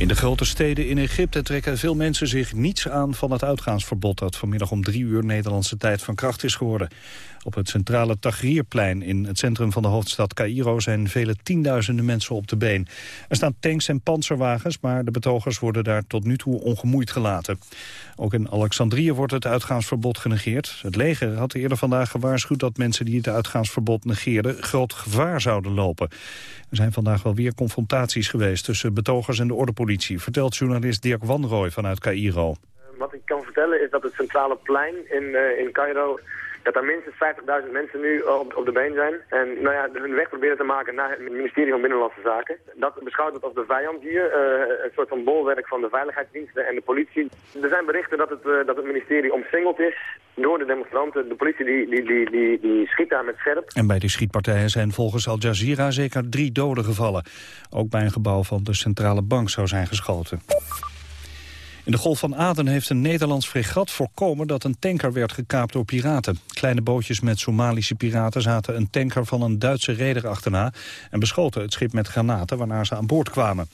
In de grote steden in Egypte trekken veel mensen zich niets aan van het uitgaansverbod dat vanmiddag om drie uur Nederlandse tijd van kracht is geworden. Op het centrale Tahrirplein in het centrum van de hoofdstad Cairo zijn vele tienduizenden mensen op de been. Er staan tanks en panzerwagens, maar de betogers worden daar tot nu toe ongemoeid gelaten. Ook in Alexandrië wordt het uitgaansverbod genegeerd. Het leger had eerder vandaag gewaarschuwd dat mensen die het uitgaansverbod negeerden groot gevaar zouden lopen. Er zijn vandaag wel weer confrontaties geweest tussen betogers en de ordepolitie, vertelt journalist Dirk Wanrooy vanuit Cairo. Wat ik kan vertellen is dat het centrale plein in, uh, in Cairo dat er minstens 50.000 mensen nu op, op de been zijn. En nou ja, hun weg proberen te maken naar het ministerie van Binnenlandse Zaken. Dat beschouwt het als de vijand hier. Uh, een soort van bolwerk van de veiligheidsdiensten en de politie. Er zijn berichten dat het, uh, dat het ministerie omsingeld is door de demonstranten. De politie die, die, die, die, die schiet daar met scherp. En bij die schietpartijen zijn volgens Al Jazeera zeker drie doden gevallen. Ook bij een gebouw van de centrale bank zou zijn geschoten. In de Golf van Aden heeft een Nederlands fregat voorkomen dat een tanker werd gekaapt door piraten. Kleine bootjes met Somalische piraten zaten een tanker van een Duitse reder achterna en beschoten het schip met granaten waarna ze aan boord kwamen.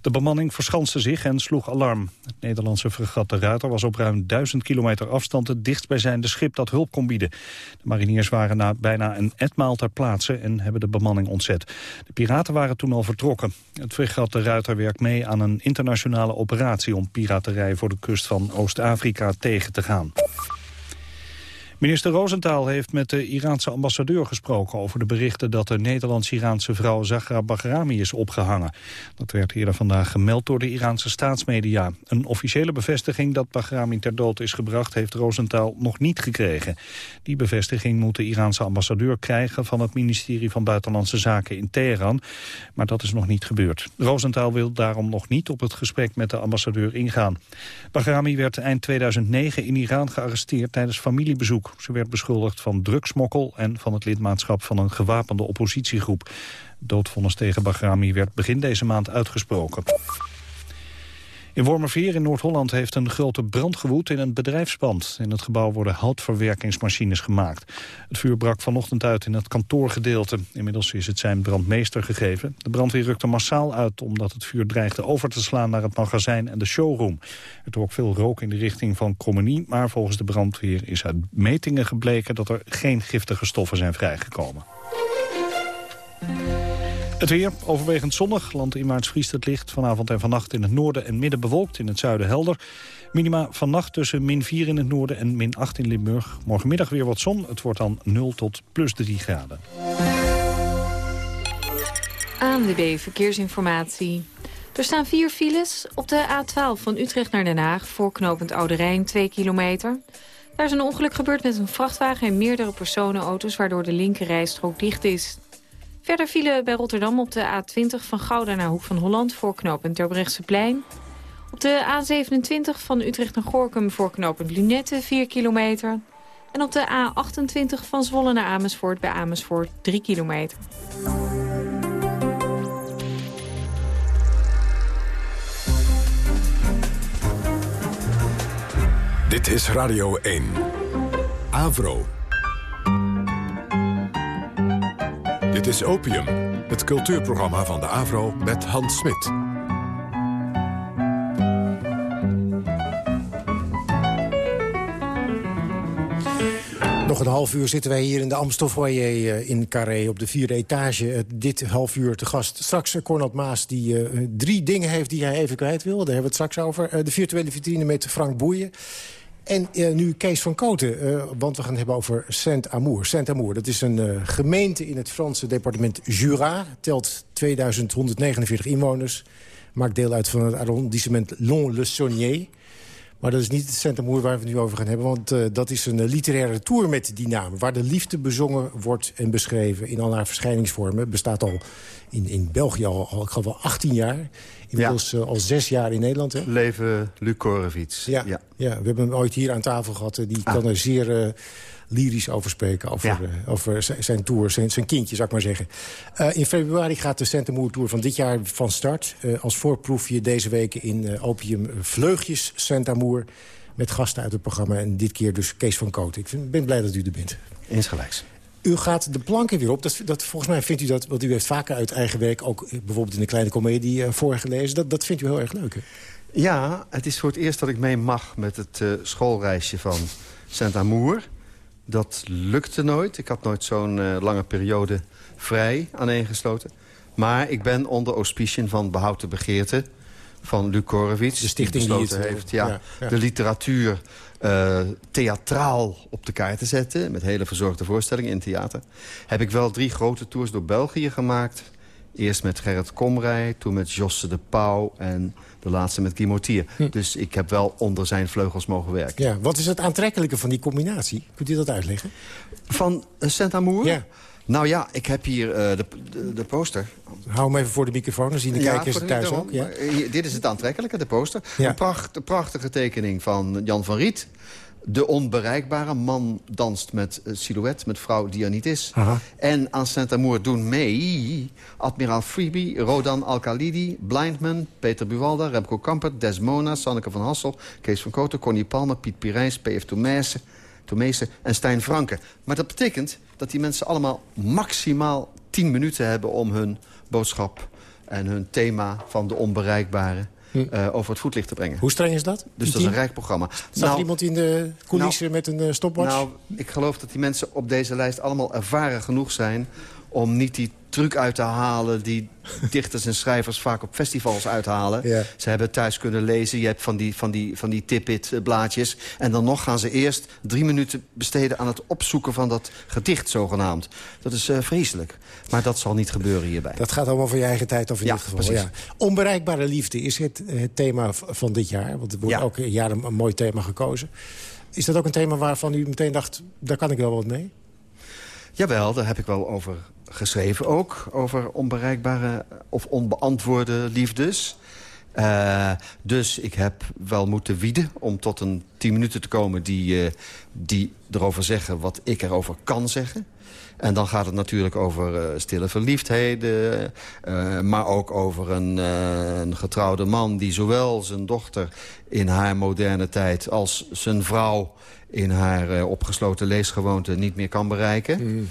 De bemanning verschanste zich en sloeg alarm. Het Nederlandse fregat De Ruiter was op ruim 1000 kilometer afstand het dichtstbijzijnde schip dat hulp kon bieden. De mariniers waren na bijna een etmaal ter plaatse en hebben de bemanning ontzet. De piraten waren toen al vertrokken. Het fregat De Ruiter werkt mee aan een internationale operatie om piraterij voor de kust van Oost-Afrika tegen te gaan. Minister Rosenthal heeft met de Iraanse ambassadeur gesproken over de berichten dat de Nederlands-Iraanse vrouw Zahra Bahrami is opgehangen. Dat werd eerder vandaag gemeld door de Iraanse staatsmedia. Een officiële bevestiging dat Bahrami ter dood is gebracht heeft Rosenthal nog niet gekregen. Die bevestiging moet de Iraanse ambassadeur krijgen van het ministerie van Buitenlandse Zaken in Teheran. Maar dat is nog niet gebeurd. Rosenthal wil daarom nog niet op het gesprek met de ambassadeur ingaan. Bahrami werd eind 2009 in Iran gearresteerd tijdens familiebezoek. Ze werd beschuldigd van drugsmokkel en van het lidmaatschap van een gewapende oppositiegroep. Doodvonnis tegen Bahrami werd begin deze maand uitgesproken. In Wormerveer in Noord-Holland heeft een grote brand gewoed in een bedrijfspand. In het gebouw worden houtverwerkingsmachines gemaakt. Het vuur brak vanochtend uit in het kantoorgedeelte. Inmiddels is het zijn brandmeester gegeven. De brandweer rukte massaal uit omdat het vuur dreigde over te slaan naar het magazijn en de showroom. Er trok veel rook in de richting van Cromenie, maar volgens de brandweer is uit metingen gebleken dat er geen giftige stoffen zijn vrijgekomen. Het weer, overwegend zonnig. Landinwaarts vriest het licht. Vanavond en vannacht in het noorden en midden bewolkt. In het zuiden helder. Minima vannacht tussen min 4 in het noorden en min 8 in Limburg. Morgenmiddag weer wat zon. Het wordt dan 0 tot plus 3 graden. ANWB Verkeersinformatie. Er staan vier files op de A12 van Utrecht naar Den Haag... voor knooppunt Oude Rijn, 2 kilometer. Daar is een ongeluk gebeurd met een vrachtwagen en meerdere personenauto's... waardoor de linkerrijstrook dicht is. Verder vielen bij Rotterdam op de A20 van Gouda naar Hoek van Holland... voor knooppunt Terbrechtseplein. Op de A27 van Utrecht naar Gorkum voor knooppunt Lunette 4 kilometer. En op de A28 van Zwolle naar Amersfoort bij Amersfoort 3 kilometer. Dit is Radio 1. Avro. Dit is Opium, het cultuurprogramma van de AVRO met Hans Smit. Nog een half uur zitten wij hier in de Amstelfoyer eh, in Carré op de vierde etage. Dit half uur te gast. Straks uh, Cornald Maas die drie dingen heeft die hij even kwijt wil. Daar hebben we het straks over. de virtuele vitrine met Frank Boeien. En uh, nu Kees van Koten, uh, want we gaan het hebben over Saint-Amour. Saint-Amour, dat is een uh, gemeente in het Franse departement Jura. Telt 2149 inwoners. Maakt deel uit van het arrondissement Lons-le-Saunier. Maar dat is niet het Saint-Amour waar we het nu over gaan hebben. Want dat is een literaire tour met die naam. Waar de liefde bezongen wordt en beschreven in al haar verschijningsvormen. Bestaat al in, in België al, al, ik geloof wel 18 jaar. Inmiddels ja. uh, al zes jaar in Nederland. Hè? Leven Luc Korevits. Ja, ja. ja, we hebben hem ooit hier aan tafel gehad. Die ah. kan er zeer uh, lyrisch over spreken. Over, ja. uh, over zijn tour, zijn, zijn kindje, zou ik maar zeggen. Uh, in februari gaat de Saint-Amour Tour van dit jaar van start. Uh, als voorproefje deze week in Opium Vleugjes Saint-Amour. Met gasten uit het programma. En dit keer dus Kees van Koot. Ik vind, ben blij dat u er bent. Insgelijks. U gaat de planken weer op. Dat, dat, volgens mij vindt u dat, want u heeft vaker uit eigen werk... ook eh, bijvoorbeeld in de kleine komedie uh, voorgelezen. Dat, dat vindt u heel erg leuk, hè? Ja, het is voor het eerst dat ik mee mag met het uh, schoolreisje van Saint-Amour. Dat lukte nooit. Ik had nooit zo'n uh, lange periode vrij aaneengesloten. Maar ik ben onder auspiciën van Behoud de Begeerte van Luc. De stichting die, het heeft ja, ja, ja. de literatuur uh, theatraal op de kaart te zetten... met hele verzorgde voorstellingen in theater... heb ik wel drie grote tours door België gemaakt. Eerst met Gerrit Komrij, toen met Josse de Pauw... en de laatste met Guy Mortier. Hm. Dus ik heb wel onder zijn vleugels mogen werken. Ja, wat is het aantrekkelijke van die combinatie? Kunt u dat uitleggen? Van uh, Saint-Amour? Ja. Nou ja, ik heb hier uh, de, de, de, poster. Hou hem even voor de microfoon, dan zien de ja, kijkers het thuis ook. Ja? Hier, dit is het aantrekkelijke, de poster. Ja. Een pracht, prachtige tekening van Jan van Riet. De onbereikbare man danst met uh, silhouet, met vrouw die er niet is. Aha. En aan Saint-Amour doen mee Admiraal Freebie, Rodan Alkalidi... Blindman, Peter Buwalda, Remco Kampert, Desmona... Sanneke van Hassel, Kees van Koten, Connie Palmer... Piet Pirijns, P.F. Tomezen en Stijn Franke. Maar dat betekent dat die mensen allemaal maximaal 10 minuten hebben... om hun boodschap en hun thema van de onbereikbare... Hm. Uh, over het voetlicht te brengen. Hoe streng is dat? Dus dat is een rijk programma. Staat nou, er iemand in de coulissen nou, met een uh, stopwatch? Nou, ik geloof dat die mensen op deze lijst allemaal ervaren genoeg zijn... om niet die truc uit te halen die dichters en schrijvers vaak op festivals uithalen. Ja. Ze hebben thuis kunnen lezen, je hebt van die, van die, van die tip-it blaadjes. En dan nog gaan ze eerst drie minuten besteden aan het opzoeken van dat gedicht zogenaamd. Dat is uh, vreselijk. Maar dat zal niet gebeuren hierbij. Dat gaat allemaal van je eigen tijd of in ja, dit geval. Precies. Ja. Onbereikbare liefde is het, het thema van dit jaar. Want er wordt Ja. elk jaar een, een mooi thema gekozen. Is dat ook een thema waarvan u meteen dacht, daar kan ik wel wat mee? Jawel, daar heb ik wel over geschreven ook. Over onbereikbare of onbeantwoorde liefdes. Uh, dus ik heb wel moeten wieden om tot een tien minuten te komen... die, uh, die erover zeggen wat ik erover kan zeggen. En dan gaat het natuurlijk over uh, stille verliefdheden... maar ook over een, een, getrouwde man die zowel zijn dochter in haar moderne tijd... als zijn vrouw in haar opgesloten leesgewoonte niet meer kan bereiken. Mm.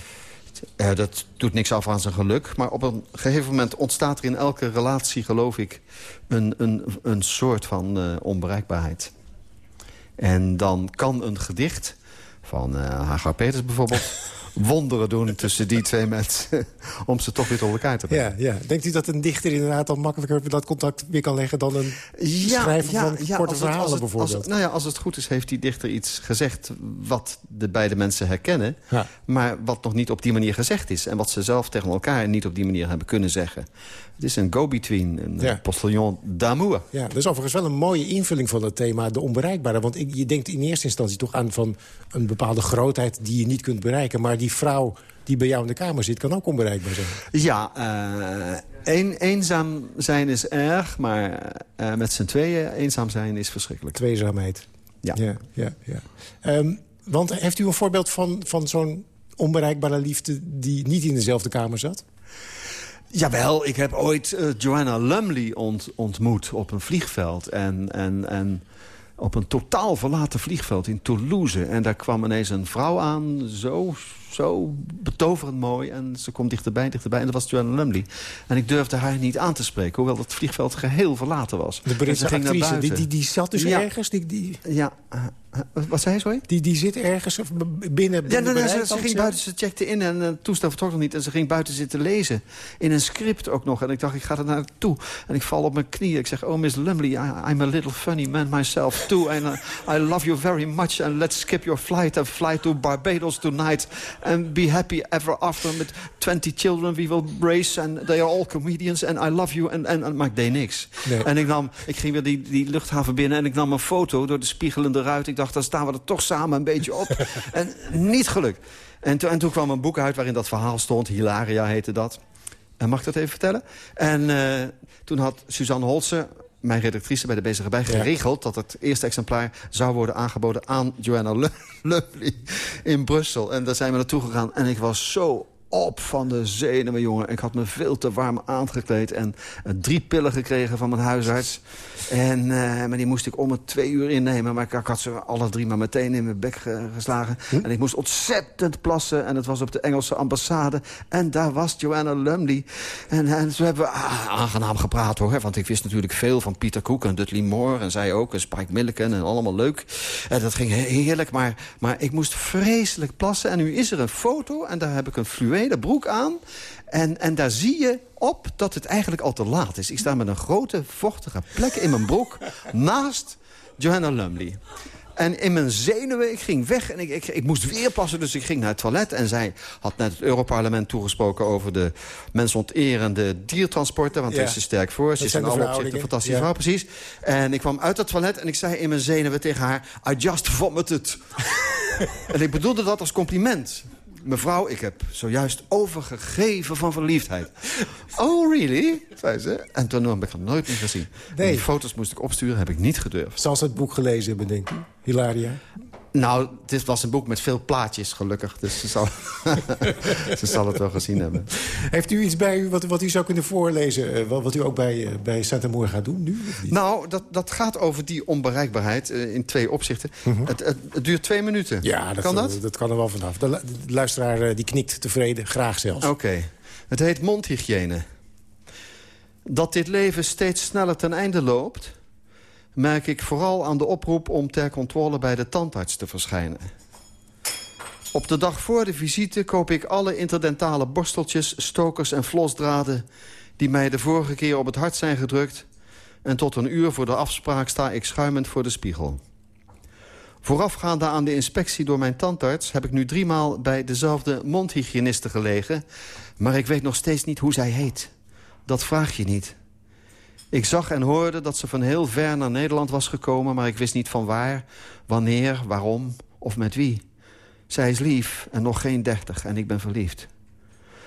Uh, dat doet niks af aan zijn geluk. Maar op een gegeven moment ontstaat er in elke relatie, geloof ik... een, een, een soort van uh, onbereikbaarheid. En dan kan een gedicht van uh, Hagar Peters bijvoorbeeld... wonderen doen tussen die twee mensen... om ze toch weer tot elkaar te brengen. Ja, ja. Denkt u dat een dichter inderdaad al makkelijker dat contact weer kan leggen... dan een ja, schrijver ja, van korte het, verhalen het, bijvoorbeeld? Als, nou ja, als het goed is, heeft die dichter iets gezegd... wat de beide mensen herkennen... Maar wat nog niet op die manier gezegd is. En wat ze zelf tegen elkaar niet op die manier hebben kunnen zeggen. Het is een go-between, een Ja. postillon d'amour. Ja, dat is overigens wel een mooie invulling van het thema, de onbereikbare. Want ik, je denkt in eerste instantie toch aan van een bepaalde grootheid die je niet kunt bereiken. Maar die vrouw die bij jou in de kamer zit, kan ook onbereikbaar zijn. Ja, uh, een, eenzaam zijn is erg, maar uh, met z'n tweeën eenzaam zijn is verschrikkelijk. Tweezaamheid. Ja. ja, ja, ja. Um, want heeft u een voorbeeld van, van zo'n onbereikbare liefde... die niet in dezelfde kamer zat? Jawel, ik heb ooit uh, Joanna Lumley ont, ontmoet op een vliegveld. En, en, en op een totaal verlaten vliegveld in Toulouse. En daar kwam ineens een vrouw aan, zo, zo betoverend mooi. En ze komt dichterbij, dichterbij. En dat was Joanna Lumley. En ik durfde haar niet aan te spreken, hoewel het vliegveld geheel verlaten was. De Britse actrice, die, die, die zat dus Ja. ergens? Die, die, Ja, wat zei je, sorry? die, die zit ergens of binnen... Ja, binnen nee, nee, ze, ging buiten, ze checkte in en het toestel vertrok nog niet. En ze ging buiten zitten lezen. In een script ook nog. En ik dacht, ik ga er naartoe. En ik val op mijn knieën. Ik zeg, oh, Miss Lumley, I, I'm a little funny man myself too. And uh, I love you very much. And let's skip your flight and fly to Barbados tonight. And be happy ever after. Met 20 children we will raise. And they are all comedians. And I love you. En, en, en- maar ik deed niks. Nee. En ik, nam, ik ging weer die, die luchthaven binnen. En ik nam een foto door de spiegelende ruit. Ik dacht, dan staan we er toch samen een beetje op. en niet gelukt. En, to- en toen kwam een boek uit waarin dat verhaal stond. Hilaria heette dat. En mag ik dat even vertellen? En eh, toen had Suzanne Holsen, mijn redactrice bij de Bezige Bij... geregeld dat het eerste exemplaar zou worden aangeboden... aan Joanna Lumley in Brussel. En daar zijn we naartoe gegaan. En ik was zo op van de zenuwen, jongen. Ik had me veel te warm aangekleed en uh, drie pillen gekregen van mijn huisarts. En, uh, maar die moest ik om het twee uur innemen. Maar ik, ik had ze alle drie maar meteen in mijn bek ge geslagen. Hm? En ik moest ontzettend plassen. En het was op de Engelse ambassade. En daar was Joanna Lumley. En, en zo hebben we ah, aangenaam gepraat, hoor. Want ik wist natuurlijk veel van Peter Cook en Dudley Moore. En zij ook, en Spike Milliken en allemaal leuk. En dat ging heerlijk, maar, maar ik moest vreselijk plassen. En nu is er een foto en daar heb ik een fluwelen broek aan. En, en daar zie je op dat het eigenlijk al te laat is. Ik sta met een grote, vochtige plek in mijn broek naast Johanna Lumley. En in mijn zenuwen, ik ging weg en ik, ik, ik, moest weer passen. Dus ik ging naar het toilet en zij had net het Europarlement toegesproken... over de mensonterende diertransporten. Want ja. daar is ze sterk voor. Ze is in alle opzichten een fantastische ja. vrouw, precies. En ik kwam uit het toilet en ik zei in mijn zenuwen tegen haar... I just vomited. en ik bedoelde dat als compliment mevrouw, ik heb zojuist overgegeven van verliefdheid. oh, really? zei ze. En toen heb ik het nooit meer gezien. Nee. Die foto's moest ik opsturen, heb ik niet gedurfd. Zal ze het boek gelezen hebben, denk ik? Hilaria? Nou, dit was een boek met veel plaatjes, gelukkig. Dus ze zal, ze zal het wel gezien hebben. Heeft u iets bij u wat, wat u zou kunnen voorlezen... Uh, wat u ook bij, uh, bij Santa gaat doen nu? Nou, dat, dat gaat over die onbereikbaarheid uh, in twee opzichten. -huh. het, het, het, duurt twee minuten. Ja, dat kan dat? Dat kan er wel vanaf. De, de luisteraar die knikt tevreden, graag zelfs. Oké. Okay. Het heet mondhygiëne. Dat dit leven steeds sneller ten einde loopt merk ik vooral aan de oproep om ter controle bij de tandarts te verschijnen. Op de dag voor de visite koop ik alle interdentale borsteltjes, stokers en flosdraden... die mij de vorige keer op het hart zijn gedrukt... en tot een uur voor de afspraak sta ik schuimend voor de spiegel. Voorafgaande aan de inspectie door mijn tandarts... heb ik nu driemaal bij dezelfde mondhygiëniste gelegen... maar ik weet nog steeds niet hoe zij heet. Dat vraag je niet. Ik zag en hoorde dat ze van heel ver naar Nederland was gekomen... maar ik wist niet van waar, wanneer, waarom of met wie. Zij is lief en nog geen dertig en ik ben verliefd.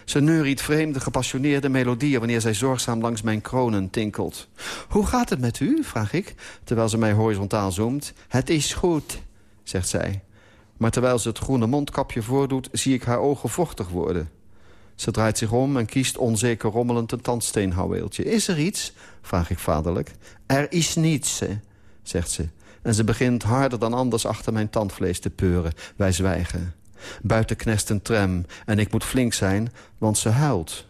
Ze neuriet vreemde, gepassioneerde melodieën... wanneer zij zorgzaam langs mijn kronen tinkelt. Hoe gaat het met u, vraag ik, terwijl ze mij horizontaal zoomt. Het is goed, zegt zij. Maar terwijl ze het groene mondkapje voordoet... zie ik haar ogen vochtig worden... Ze draait zich om en kiest onzeker rommelend een tandsteenhouweeltje. Is er iets? vraag ik vaderlijk. Er is niets, zegt ze. En ze begint harder dan anders achter mijn tandvlees te peuren. Wij zwijgen. Buiten knest een tram en ik moet flink zijn, want ze huilt.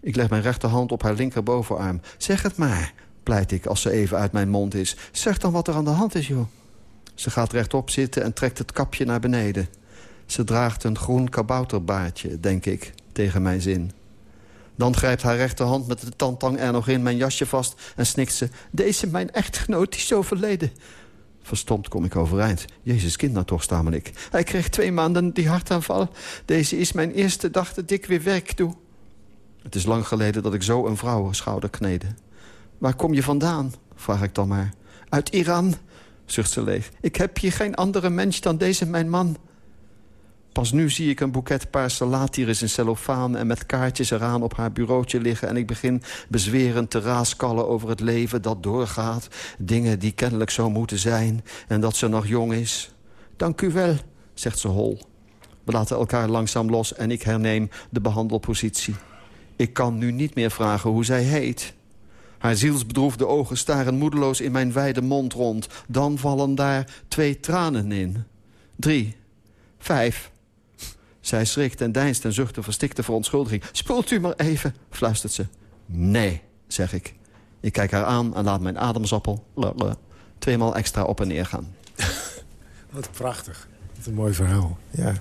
Ik leg mijn rechterhand op haar linkerbovenarm. Zeg het maar, pleit ik als ze even uit mijn mond is. Zeg dan wat er aan de hand is, joh. Ze gaat rechtop zitten en trekt het kapje naar beneden. Ze draagt een groen kabouterbaardje, denk ik tegen mijn zin. Dan grijpt haar rechterhand met de tandtang er nog in mijn jasje vast... en snikt ze, deze mijn echtgenoot is overleden. Verstomd kom ik overeind. Jezus kind nou toch, stamel ik. Hij kreeg twee maanden die hartaanval. Deze is mijn eerste dag dat ik weer werk doe. Het is lang geleden dat ik zo een vrouwenschouder knede. Waar kom je vandaan? vraag ik dan maar. Uit Iran, zucht ze leeg. Ik heb hier geen andere mens dan deze mijn man. Pas nu zie ik een boeket paarse laatiris in cellofaan... en met kaartjes eraan op haar bureautje liggen... en ik begin bezwerend te raaskallen over het leven dat doorgaat. Dingen die kennelijk zo moeten zijn en dat ze nog jong is. Dank u wel, zegt ze hol. We laten elkaar langzaam los en ik herneem de behandelpositie. Ik kan nu niet meer vragen hoe zij heet. Haar zielsbedroefde ogen staren moedeloos in mijn wijde mond rond. Dan vallen daar twee tranen in. Drie. Vijf. Zij schrikt en deinst en zucht een verstikte verontschuldiging. Spoelt u maar even, fluistert ze. Nee, zeg ik. Ik kijk haar aan en laat mijn ademsappel tweemaal extra op en neer gaan. Wat prachtig. Wat een mooi verhaal. Ja.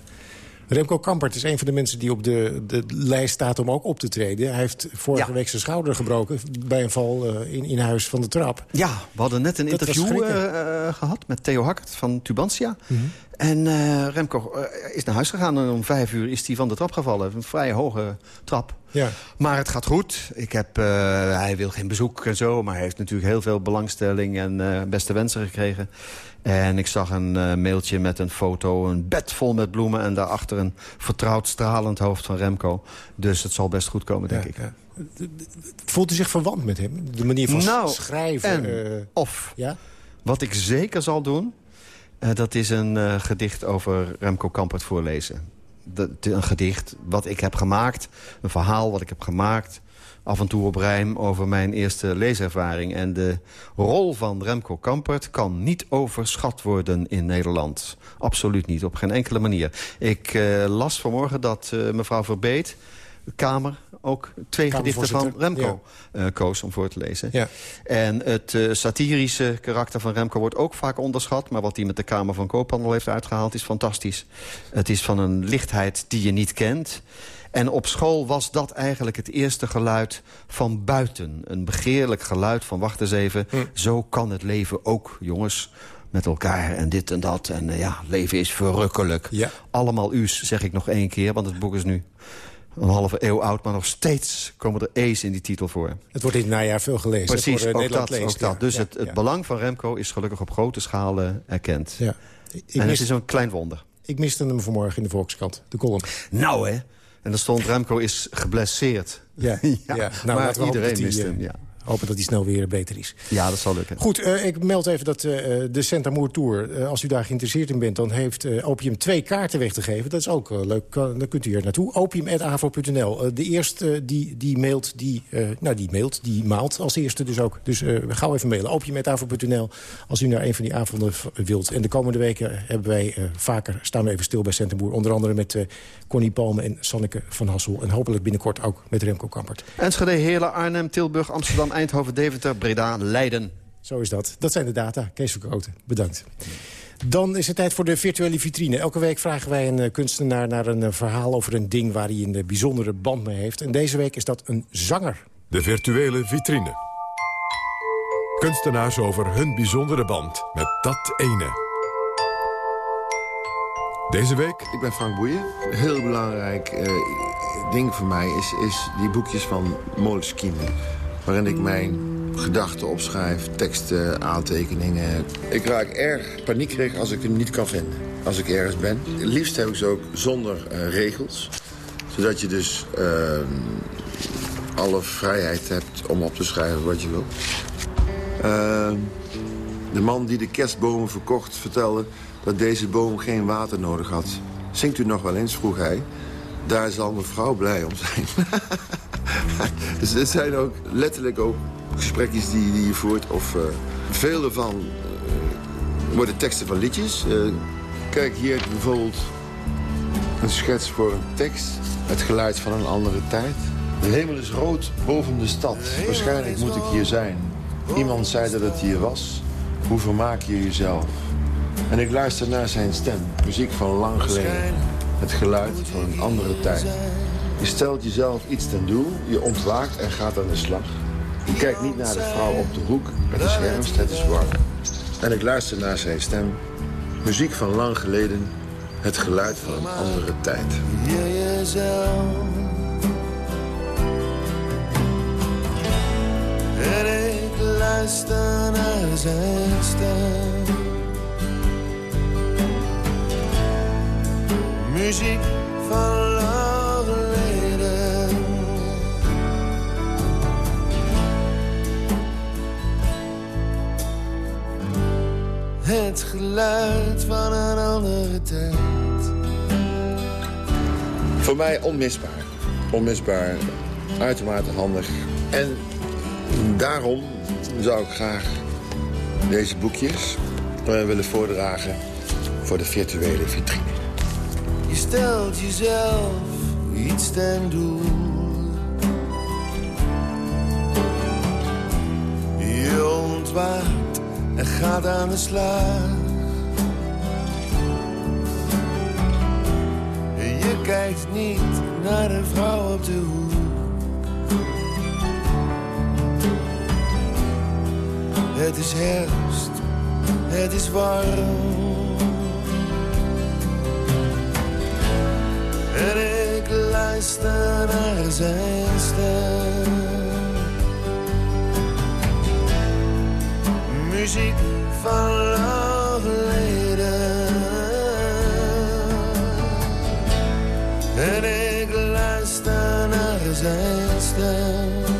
Remco Kampert is een van de mensen die op de, de lijst staat om ook op te treden. Hij heeft vorige week zijn schouder gebroken bij een val uh, in, in huis van de trap. Ja, we hadden net een dat interview uh, gehad met Theo Hakkert van Tubantia. Mm -hmm. En uh, Remco is naar huis gegaan en om vijf uur is hij van de trap gevallen. Een vrij hoge trap. Ja. Maar het gaat goed. Ik heb, hij wil geen bezoek en zo, maar hij heeft natuurlijk heel veel belangstelling en beste wensen gekregen. En ik zag een uh, mailtje met een foto, een bed vol met bloemen... en daarachter een vertrouwd stralend hoofd van Remco. Dus het zal best goed komen, denk ja, ik. Ja. Voelt u zich verwant met hem? De manier van nou, schrijven? En, of, ja? wat ik zeker zal doen... dat is een gedicht over Remco Kampert voorlezen een gedicht wat ik heb gemaakt. Een verhaal wat ik heb gemaakt. Af en toe op rijm over mijn eerste leeservaring. En de rol van Remco Kampert kan niet overschat worden in Nederland. Absoluut niet, op geen enkele manier. Ik uh, las vanmorgen dat uh, mevrouw Verbeet, Kamer ook twee gedichten van Remco ja. uh, koos om voor te lezen. Ja. En het uh, satirische karakter van Remco wordt ook vaak onderschat. Maar wat hij met de Kamer van Koophandel heeft uitgehaald is fantastisch. Het is van een lichtheid die je niet kent. En op school was dat eigenlijk het eerste geluid van buiten. Een begeerlijk geluid van wacht eens even. Hm. Zo kan het leven ook, jongens met elkaar en dit en dat. En uh, ja, leven is verrukkelijk. Ja. Allemaal u's, zeg ik nog één keer, want het boek is nu een halve eeuw oud, maar nog steeds komen er E's in die titel voor. Het wordt in het najaar veel gelezen. Precies, voor, uh, ook, dat, ook dat. Dus het, het belang van Remco is gelukkig op grote schaal uh, erkend. Ja. Ik en het is een klein wonder. Ik miste hem vanmorgen in de Volkskrant, de column. Nou hè, en er stond Remco is geblesseerd. Ja, ja. Nou, maar iedereen mist hem, ja hopen dat hij snel weer beter is. Ja, dat zal lukken. Goed, uh, ik meld even dat uh, de Centamour Tour... Uh, als u daar geïnteresseerd in bent... dan heeft Opium twee kaarten weg te geven. Dat is ook leuk. dan kunt u er naartoe. Opium.avo.nl. de eerste die, die mailt, die, nou, die mailt, die maalt als eerste dus ook. Dus gauw even mailen. Opium.avo.nl als u naar een van die avonden wilt. En de komende weken hebben wij vaker... staan we even stil bij Centamour. Onder andere met Connie Palme en Sanneke van Hassel. En hopelijk binnenkort ook met Remco Kampert. Enschede, Heerlen, Arnhem, Tilburg, Amsterdam... Eindhoven, Deventer, Breda, Leiden. Zo is dat. Dat zijn de data. Kees Verkooten, bedankt. Dan is het tijd voor de virtuele vitrine. Elke week vragen wij een eh, kunstenaar naar een eh, verhaal over een ding... waar hij een bijzondere band mee heeft. En deze week is dat een zanger. De virtuele vitrine. Kunstenaars over hun bijzondere band met dat ene. Deze week? Ik ben Frank Boeien. Een heel belangrijk uh, ding voor mij is, is die boekjes van Moleskine. Waarin ik mijn gedachten opschrijf, teksten, aantekeningen. Ik raak erg paniekerig als ik hem niet kan vinden. Als ik ergens ben. Het liefst heb ik ze ook zonder uh, regels. Zodat je dus uh, alle vrijheid hebt om op te schrijven wat je wil. Uh, de man die de kerstbomen verkocht vertelde dat deze boom geen water nodig had. Zingt u nog wel eens, vroeg hij. Daar zal mevrouw blij om zijn. dus dit zijn ook letterlijk ook gesprekjes die, die je voert. Of uh, veel ervan uh, worden teksten van liedjes. Uh, kijk, hier heb je bijvoorbeeld een schets voor een tekst. Het geluid van een andere tijd. De hemel is rood boven de stad. Waarschijnlijk moet ik hier zijn. Iemand zei dat het hier was. Hoe vermaak je jezelf? En ik luister naar zijn stem. Muziek van lang geleden. Het geluid van een andere tijd. Je stelt jezelf iets ten doel. Je ontwaakt en gaat aan de slag. Je kijkt niet naar de vrouw op de hoek. Het is herfst, het is warm. En ik luister naar zijn stem. Muziek van lang geleden. Het geluid van een andere tijd. En ik luister naar zijn stem. muziek van Het geluid van een andere tijd. Voor mij onmisbaar. Onmisbaar, uitermate handig. En daarom zou ik graag deze boekjes eh, willen voordragen voor de virtuele vitrine. Je stelt jezelf iets ten doel. Je ontwaakt en gaat aan de slag. Je kijkt niet naar de vrouw op de hoek. Het is herfst, het is warm. En ik luister naar zijn stem. Muziek van lang geleden. En ik luister naar zijn stem.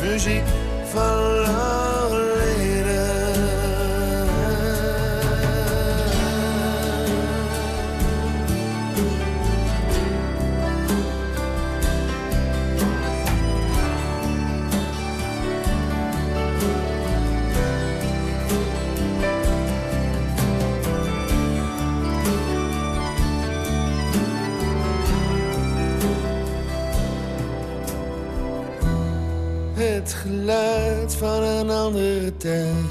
Muziek andere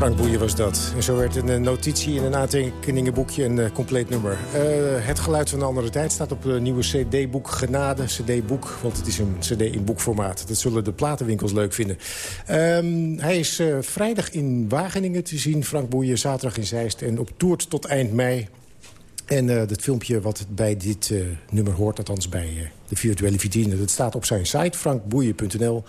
Frank Boeien was dat. En zo werd een eh, notitie in een aantekeningenboekje een uh, compleet nummer. Uh, het geluid van een andere tijd staat op een nieuwe cd-boek Genade. CD-boek, want het is een cd in boekformaat. Dat zullen de platenwinkels leuk vinden. Um, hij is vrijdag in Wageningen te zien. Frank Boeien, zaterdag in Zeist. En op toert tot eind mei. En dat filmpje wat bij dit nummer hoort, althans bij de virtuele vitrine... dat staat op zijn site, frankboeien.nl.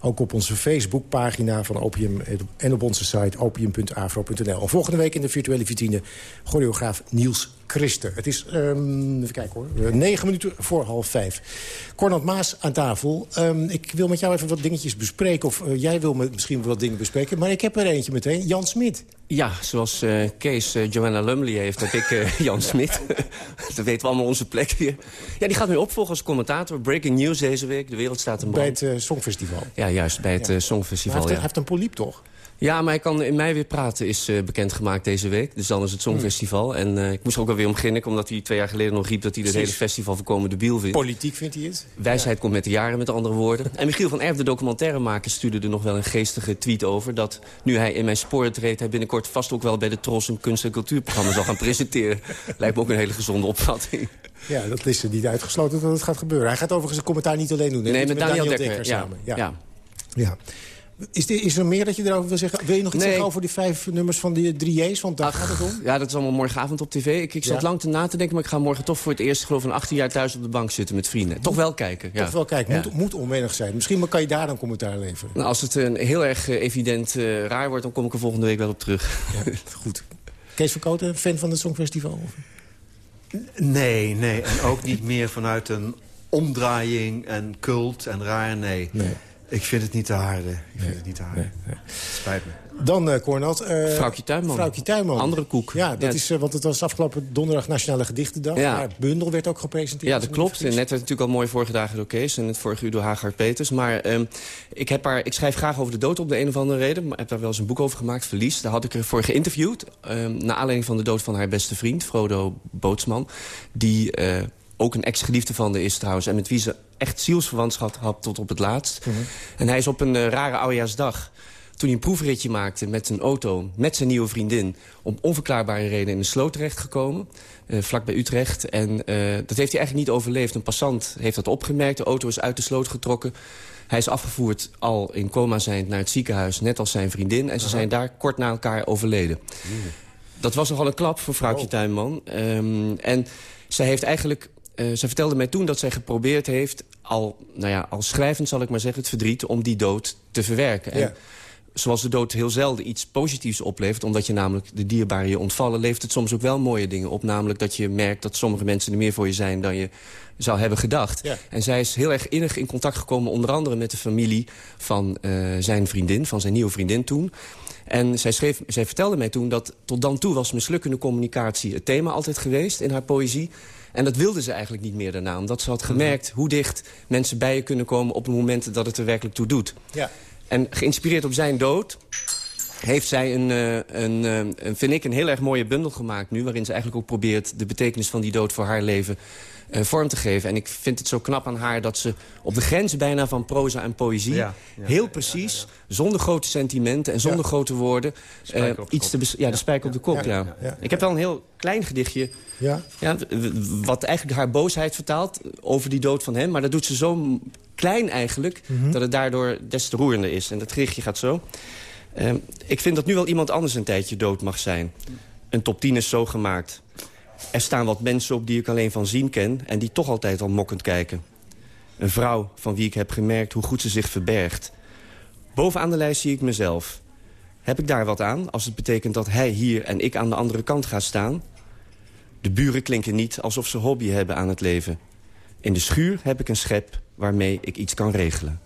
Ook op onze Facebookpagina van Opium en op onze site opium.afro.nl. En volgende week in de virtuele vitrine choreograaf Niels Christen. Het is, um, even kijken hoor, negen minuten voor half vijf. Cornald Maas aan tafel. Um, ik wil met jou even wat dingetjes bespreken. Of uh, jij wil me misschien wat dingen bespreken. Maar ik heb er eentje meteen. Jan Smit. Ja, zoals uh, Kees uh, Joanna Lumley heeft, heb ik Jan Smit. Dan weten we allemaal onze plek hier. Ja, die gaat nu opvolgen als commentator. Breaking news deze week. De wereld staat in brand. Bij het Songfestival. Ja, juist. Bij het Songfestival, hij heeft, ja. hij heeft een poliep, toch? Ja, maar hij kan in mei weer praten, is uh, bekendgemaakt deze week. Dus dan is het Songfestival. Hmm. En uh, ik moest er ook alweer om beginnen, omdat hij twee jaar geleden nog riep... dat hij het hele festival voorkomen debiel vindt. Politiek vindt hij het? Wijsheid ja. komt met de jaren, met andere woorden. En Michiel van Erf, de documentairemaker, stuurde er nog wel een geestige tweet over... dat nu hij in mijn sporen treedt, hij binnenkort vast ook wel bij de Tros... een kunst- en cultuurprogramma zal gaan presenteren. Lijkt me ook een hele gezonde opvatting. Ja, dat is er niet uitgesloten dat het gaat gebeuren. Hij gaat overigens een commentaar niet alleen doen. Nee, met, met Daniel, Daniel Dekker, Dekker, samen. Ja. ja. ja. Is, er, is er meer dat je erover wil zeggen? Wil je nog iets nee. zeggen over die vijf nummers van die drie J's? Want daar Ach, gaat het om. Ja, dat is allemaal morgenavond op tv. Ik, ik zat ja. lang te na te denken, maar ik ga morgen toch voor het eerst... geloof een 18 jaar thuis op de bank zitten met vrienden. Toch wel kijken. Ja. Toch wel kijken. Moet, moet onwennig zijn. Misschien kan je daar dan commentaar leveren. Nou, als het een heel erg uh, evident uh, raar wordt... dan kom ik er volgende week wel op terug. Ja, goed. Kees van Kooten, fan van het Songfestival? Nee, nee. En ook niet meer vanuit een omdraaiing en cult en raar, nee. nee. Ik vind het niet te harde. Ik vind nee, het niet te harde. Nee, nee. Spijt me. Dan, uh, Cornald. Uh, Vrouwtje Tuinman. Vrouwtje Tuinman. Andere koek. Ja, dat ja. Is, uh, want het was afgelopen donderdag Nationale Gedichtendag. Ja. Maar bundel werd ook gepresenteerd. Ja, dat klopt. En net werd natuurlijk al mooi voorgedragen door Kees. En het vorige uur door Hagard Peters. Maar um, ik, heb haar, ik schrijf graag over de dood op de een of andere reden. Maar ik heb daar wel eens een boek over gemaakt, Verlies. Daar had ik ervoor geïnterviewd. Um, naar aanleiding van de dood van haar beste vriend, Frodo Bootsman. Die ook een ex-geliefde van de is trouwens. En met wie ze echt zielsverwantschap had tot op het laatst. Mhm. Mm -hmm. En hij is op een uh, rare oudejaarsdag... toen hij een proefritje maakte met zijn auto, met zijn nieuwe vriendin... om onverklaarbare reden in de sloot terechtgekomen. Uh, vlak bij Utrecht. En uh, dat heeft hij eigenlijk niet overleefd. Een passant heeft dat opgemerkt. De auto is uit de sloot getrokken. Hij is afgevoerd al in coma zijnd naar het ziekenhuis... net als zijn vriendin. En ze zijn daar kort na elkaar overleden. Mm. Dat was nogal een klap voor vrouwtje oh. Tuinman. Um, en zij heeft eigenlijk... Uh, ze vertelde mij toen dat zij geprobeerd heeft... al, nou ja, al schrijvend zal ik maar zeggen, het verdriet... om die dood te verwerken. En Ja. zoals de dood heel zelden iets positiefs oplevert... omdat je namelijk de dierbaren je ontvallen... levert het soms ook wel mooie dingen op. Namelijk dat je merkt dat sommige mensen er meer voor je zijn... dan je zou hebben gedacht. Ja. En zij is heel erg innig in contact gekomen... onder andere met de familie van uh, zijn vriendin, van zijn nieuwe vriendin toen... En zij, schreef, zij vertelde mij toen dat tot dan toe was mislukkende communicatie... het thema altijd geweest in haar poëzie. En dat wilde ze eigenlijk niet meer daarna. Omdat ze had gemerkt hoe dicht mensen bij je kunnen komen... op het moment dat het er werkelijk toe doet. Ja. En geïnspireerd op zijn dood heeft zij een, uh, een, uh, een, vind ik, een heel erg mooie bundel gemaakt nu... waarin ze eigenlijk ook probeert de betekenis van die dood voor haar leven uh, vorm te geven. En ik vind het zo knap aan haar dat ze op de grens bijna van proza en poëzie... Ja, ja, heel precies, ja, zonder grote sentimenten en zonder grote woorden... iets te ja, de spijker op de kop, ja. Ik heb wel een heel klein gedichtje... Ja. Ja, wat eigenlijk haar boosheid vertaalt over die dood van hem. Maar dat doet ze zo klein eigenlijk... dat het daardoor des te roerender is. En dat gerichtje gaat zo. Ehm, ik vind dat nu wel iemand anders een tijdje dood mag zijn. Een top 10 is zo gemaakt. Er staan wat mensen op die ik alleen van zien ken... en die toch altijd al mokkend kijken. Een vrouw van wie ik heb gemerkt hoe goed ze zich verbergt. Bovenaan de lijst zie ik mezelf. Heb ik daar wat aan als het betekent dat hij hier en ik aan de andere kant gaan staan? De buren klinken niet alsof ze hobby hebben aan het leven. In de schuur heb ik een schep waarmee ik iets kan regelen.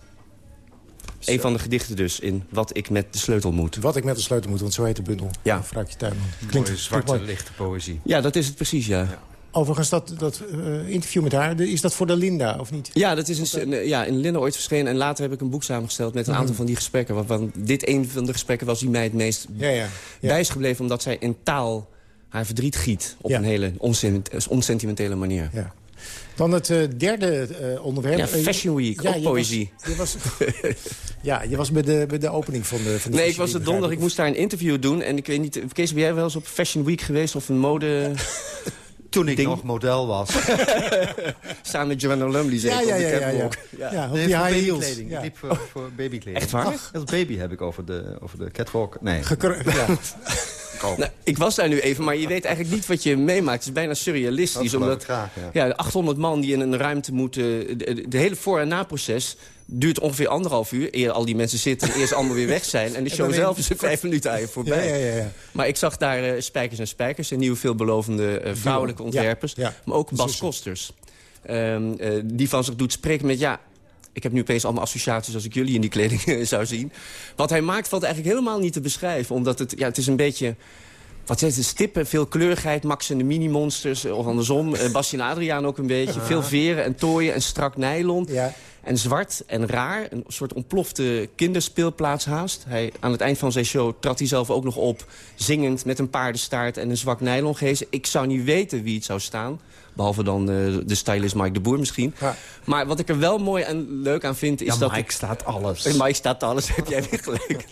Een van de gedichten dus in Wat ik met de sleutel moet. Wat ik met de sleutel moet, want zo heet de bundel. Ja. Fraakje Tuinman. Mooie, zwarte, lichte poëzie. Ja, dat is het precies, ja. ja. Overigens, dat, dat uh, interview met haar, is dat voor de Linda, of niet? Ja, dat is een, ja, in Linda ooit verschenen. En later heb ik een boek samengesteld met een aantal van die gesprekken. Waarvan dit een van de gesprekken was die mij het meest ja, ja, bij is gebleven. Omdat zij in taal haar verdriet giet op een hele onsentimentele manier. Ja. Dan het uh, derde uh, onderwerp. Ja, Fashion Week, ja, ook poëzie. Je was, je was ja, je was bij de, bij de opening van de van Nee, ik was het donderdag. Ik moest daar een interview doen. En ik weet niet, Kees, ben jij wel eens op Fashion Week geweest? Of een mode... Toen ik nog model was. Samen met Joanna Lumley zeker ja, ja, ja, ja, ja, ja. ja. die high heels. Ja. Ik liep voor, voor babykleding. Echt waar? Als baby heb ik over de, over de catwalk... Nee. ja. Nou, ik was daar nu even, maar je weet eigenlijk niet wat je meemaakt. Het is bijna surrealistisch. Dat omdat graag, ja. ja. 800 man die in een ruimte moeten... De, de hele voor- en na-proces duurt ongeveer anderhalf uur. Eer al die mensen zitten en eerst allemaal weer weg zijn. En de show zelf is er vijf minuten aan je voorbij. Ja, ja, ja, Maar ik zag daar uh, Spijkers en Spijkers. En nieuwe veelbelovende uh, vrouwelijke ontwerpers. Maar ook Bas Kosters. Um, uh, die van zich doet spreken met... ja, ik heb nu opeens allemaal associaties als ik jullie in die kleding zou zien. Wat hij maakt valt eigenlijk helemaal niet te beschrijven. Omdat het, ja, het is een beetje... Wat is het? Stippen, veel kleurigheid, Max en de mini-monsters. Of andersom, uh, Bastien en Adriaan ook een beetje. Veel veren en tooien en strak nylon. Ja. En zwart en raar, een soort ontplofte kinderspeelplaats haast. Hij, aan het eind van zijn show trad hij zelf ook nog op... zingend met een paardenstaart en een zwak nylongeest. Ik zou niet weten wie het zou staan. Behalve dan uh, de stylist Mike de Boer misschien. Ja. Maar wat ik er wel mooi en leuk aan vind... is ja, dat Mike ik, staat alles. Mike staat alles, heb jij weer gelijk.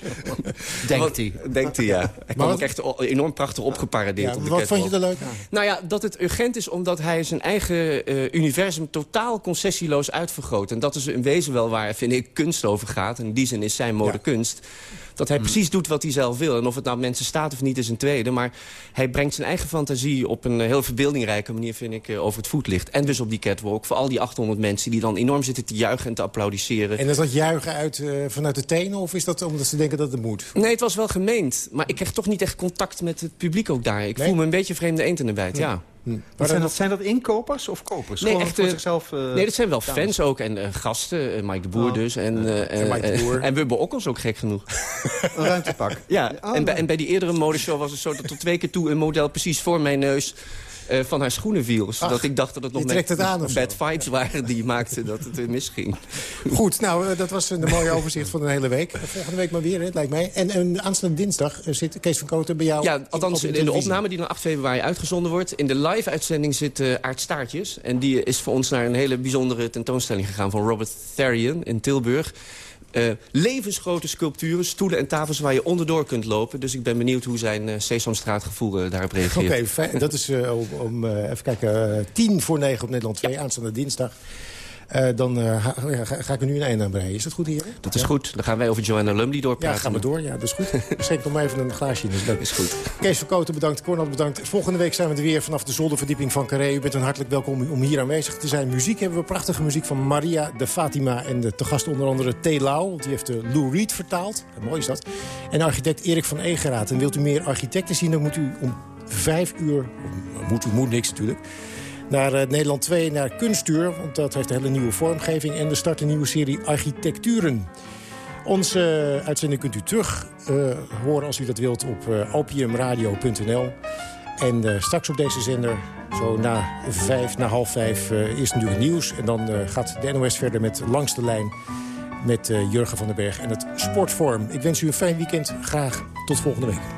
Denkt hij. Denkt hij, ja. Hij kwam ook echt enorm prachtig opgeparadeerd Ja, op de wat catwalk. vond je er leuk aan? Nou ja, dat het urgent is omdat hij zijn eigen uh, universum totaal concessieloos uitvergroot. En dat is in wezen wel waar, vind ik, kunst over gaat. En in die zin is zijn mode Ja. kunst. Dat hij precies doet wat hij zelf wil. En of het nou mensen staat of niet is een tweede. Maar hij brengt zijn eigen fantasie op een heel verbeeldingrijke manier... vind ik, eh, over het voetlicht. En dus op die catwalk. Voor al die 800 mensen die dan enorm zitten te juichen en te applaudisseren. En is dat juichen uit, eh, vanuit de tenen of is dat omdat ze denken dat het moet? Nee, het was wel gemeend. Maar ik kreeg toch niet echt contact met het publiek ook daar. Ik Nee? voel me een beetje vreemde eend in de bijt, ja. Wat zijn, dat, zijn dat inkopers of kopers? Nee, echt, voor eh, zichzelf... eh, Nee, dat zijn wel fans ook. En eh, gasten, Mike de Boer Oh. dus. En, eh, En Mike de Boer. en Wubbe Okkels ook gek genoeg. een ruimtepak. Ja, Oh, en, bij, en bij die eerdere modeshow was het zo dat tot twee keer toe... een model precies voor mijn neus eh, van haar schoenen viel. Zodat Ach, ik dacht dat het nog trekt het aan bad vibes waren die maakten dat het weer misging. Goed, nou, eh, dat was een mooie overzicht van de hele week. Volgende week maar weer, het lijkt mij. En, en aanstaande dinsdag eh, zit Kees van Koten bij jou. Ja, in- althans in de opname die dan 8 februari uitgezonden wordt. In de live-uitzending zit eh Aart Staartjes. En die is voor ons naar een hele bijzondere tentoonstelling gegaan... van Robert Therian in Tilburg. Eh, levensgrote sculpturen, stoelen en tafels waar je onderdoor kunt lopen. Dus ik ben benieuwd hoe zijn eh, Sesamstraatgevoel eh, daarop reageert. Oké, dat is om, even kijken, tien voor negen op Nederland 2, aanstaande dinsdag. Eh, dan eh, ga, ja, ga, ga ik er nu een eind aan breien. Is dat goed hier? Dat is goed. Dan gaan wij over Joanna Lumley Ja, doorpraten. gaan we door. Ja, dat is goed. Schenk nog maar even een glaasje in. Dat is leuk. Is goed. Kees van Koten bedankt, Cornel bedankt. Volgende week zijn we er weer vanaf de zolderverdieping van Carré. U bent een hartelijk welkom om hier aanwezig te zijn. Muziek hebben we prachtige muziek van Maria de Fatima... en de te gast onder andere T. Lau, want die heeft de Lou Reed vertaald. Mooi is dat. En architect Erik van Egeraat. En wilt u meer architecten zien, dan moet u om vijf uur... Moet u moet niks natuurlijk... Naar eh, Nederland 2, naar Kunstuur. Want dat heeft een hele nieuwe vormgeving. En we starten een nieuwe serie Architecturen. Onze eh, uitzending kunt u terug eh, horen als u dat wilt op eh opiumradio.nl. En straks op deze zender, zo na vijf, na half vijf, is natuurlijk nieuws. En dan gaat de NOS verder met Langs de Lijn met Jurgen van den Berg en het Sportforum. Ik wens u een fijn weekend. Graag tot volgende week.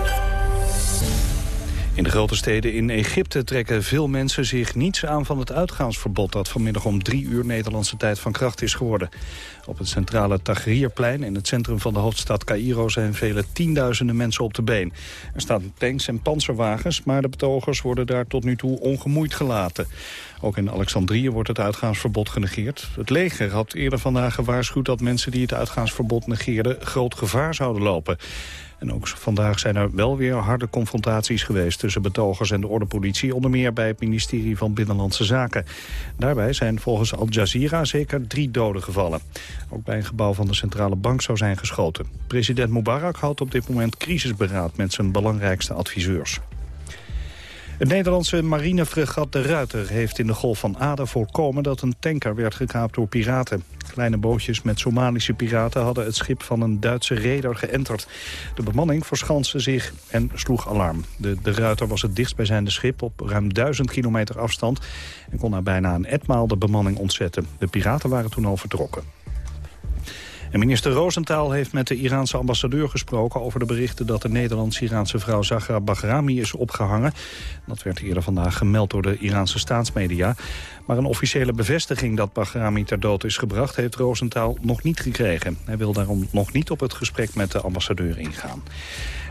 In de grote steden in Egypte trekken veel mensen zich niets aan van het uitgaansverbod... dat vanmiddag om drie uur Nederlandse tijd van kracht is geworden. Op het centrale Tahrirplein in het centrum van de hoofdstad Cairo... zijn vele tienduizenden mensen op de been. Er staan tanks en panzerwagens, maar de betogers worden daar tot nu toe ongemoeid gelaten. Ook in Alexandrië wordt het uitgaansverbod genegeerd. Het leger had eerder vandaag gewaarschuwd dat mensen die het uitgaansverbod negeerden... groot gevaar zouden lopen. En ook vandaag zijn er wel weer harde confrontaties geweest... tussen betogers en de ordepolitie, onder meer bij het ministerie van Binnenlandse Zaken. Daarbij zijn volgens Al Jazeera zeker drie doden gevallen. Ook bij een gebouw van de centrale bank zou zijn geschoten. President Mubarak houdt op dit moment crisisberaad met zijn belangrijkste adviseurs. Het Nederlandse marinefregat De Ruiter heeft in de Golf van Aden voorkomen dat een tanker werd gekaapt door piraten. Kleine bootjes met Somalische piraten hadden het schip van een Duitse reder geënterd. De bemanning verschanste zich en sloeg alarm. De, de Ruiter was het dichtstbijzijnde schip op ruim 1000 kilometer afstand... en kon na bijna een etmaal de bemanning ontzetten. De piraten waren toen al vertrokken. En minister Rosenthal heeft met de Iraanse ambassadeur gesproken... over de berichten dat de Nederlands-Iraanse vrouw Zahra Bahrami is opgehangen. Dat werd eerder vandaag gemeld door de Iraanse staatsmedia. Maar een officiële bevestiging dat Bahrami ter dood is gebracht... heeft Rosenthal nog niet gekregen. Hij wil daarom nog niet op het gesprek met de ambassadeur ingaan.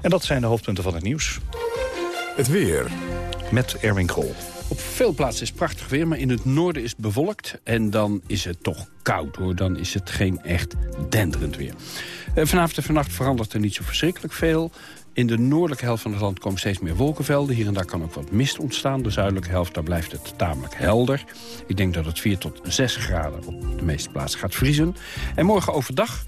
En dat zijn de hoofdpunten van het nieuws. Het weer. Met Erwin Krol. Op veel plaatsen is prachtig weer, maar in het noorden is het bewolkt. En dan is het toch koud hoor. Dan is het geen echt denderend weer. Uh, vanavond en vannacht verandert er niet zo verschrikkelijk veel. In de noordelijke helft van het land komen steeds meer wolkenvelden. Hier en daar kan ook wat mist ontstaan. De zuidelijke helft, daar blijft het tamelijk helder. Ik denk dat het 4 tot 6 graden op de meeste plaatsen gaat vriezen. En morgen overdag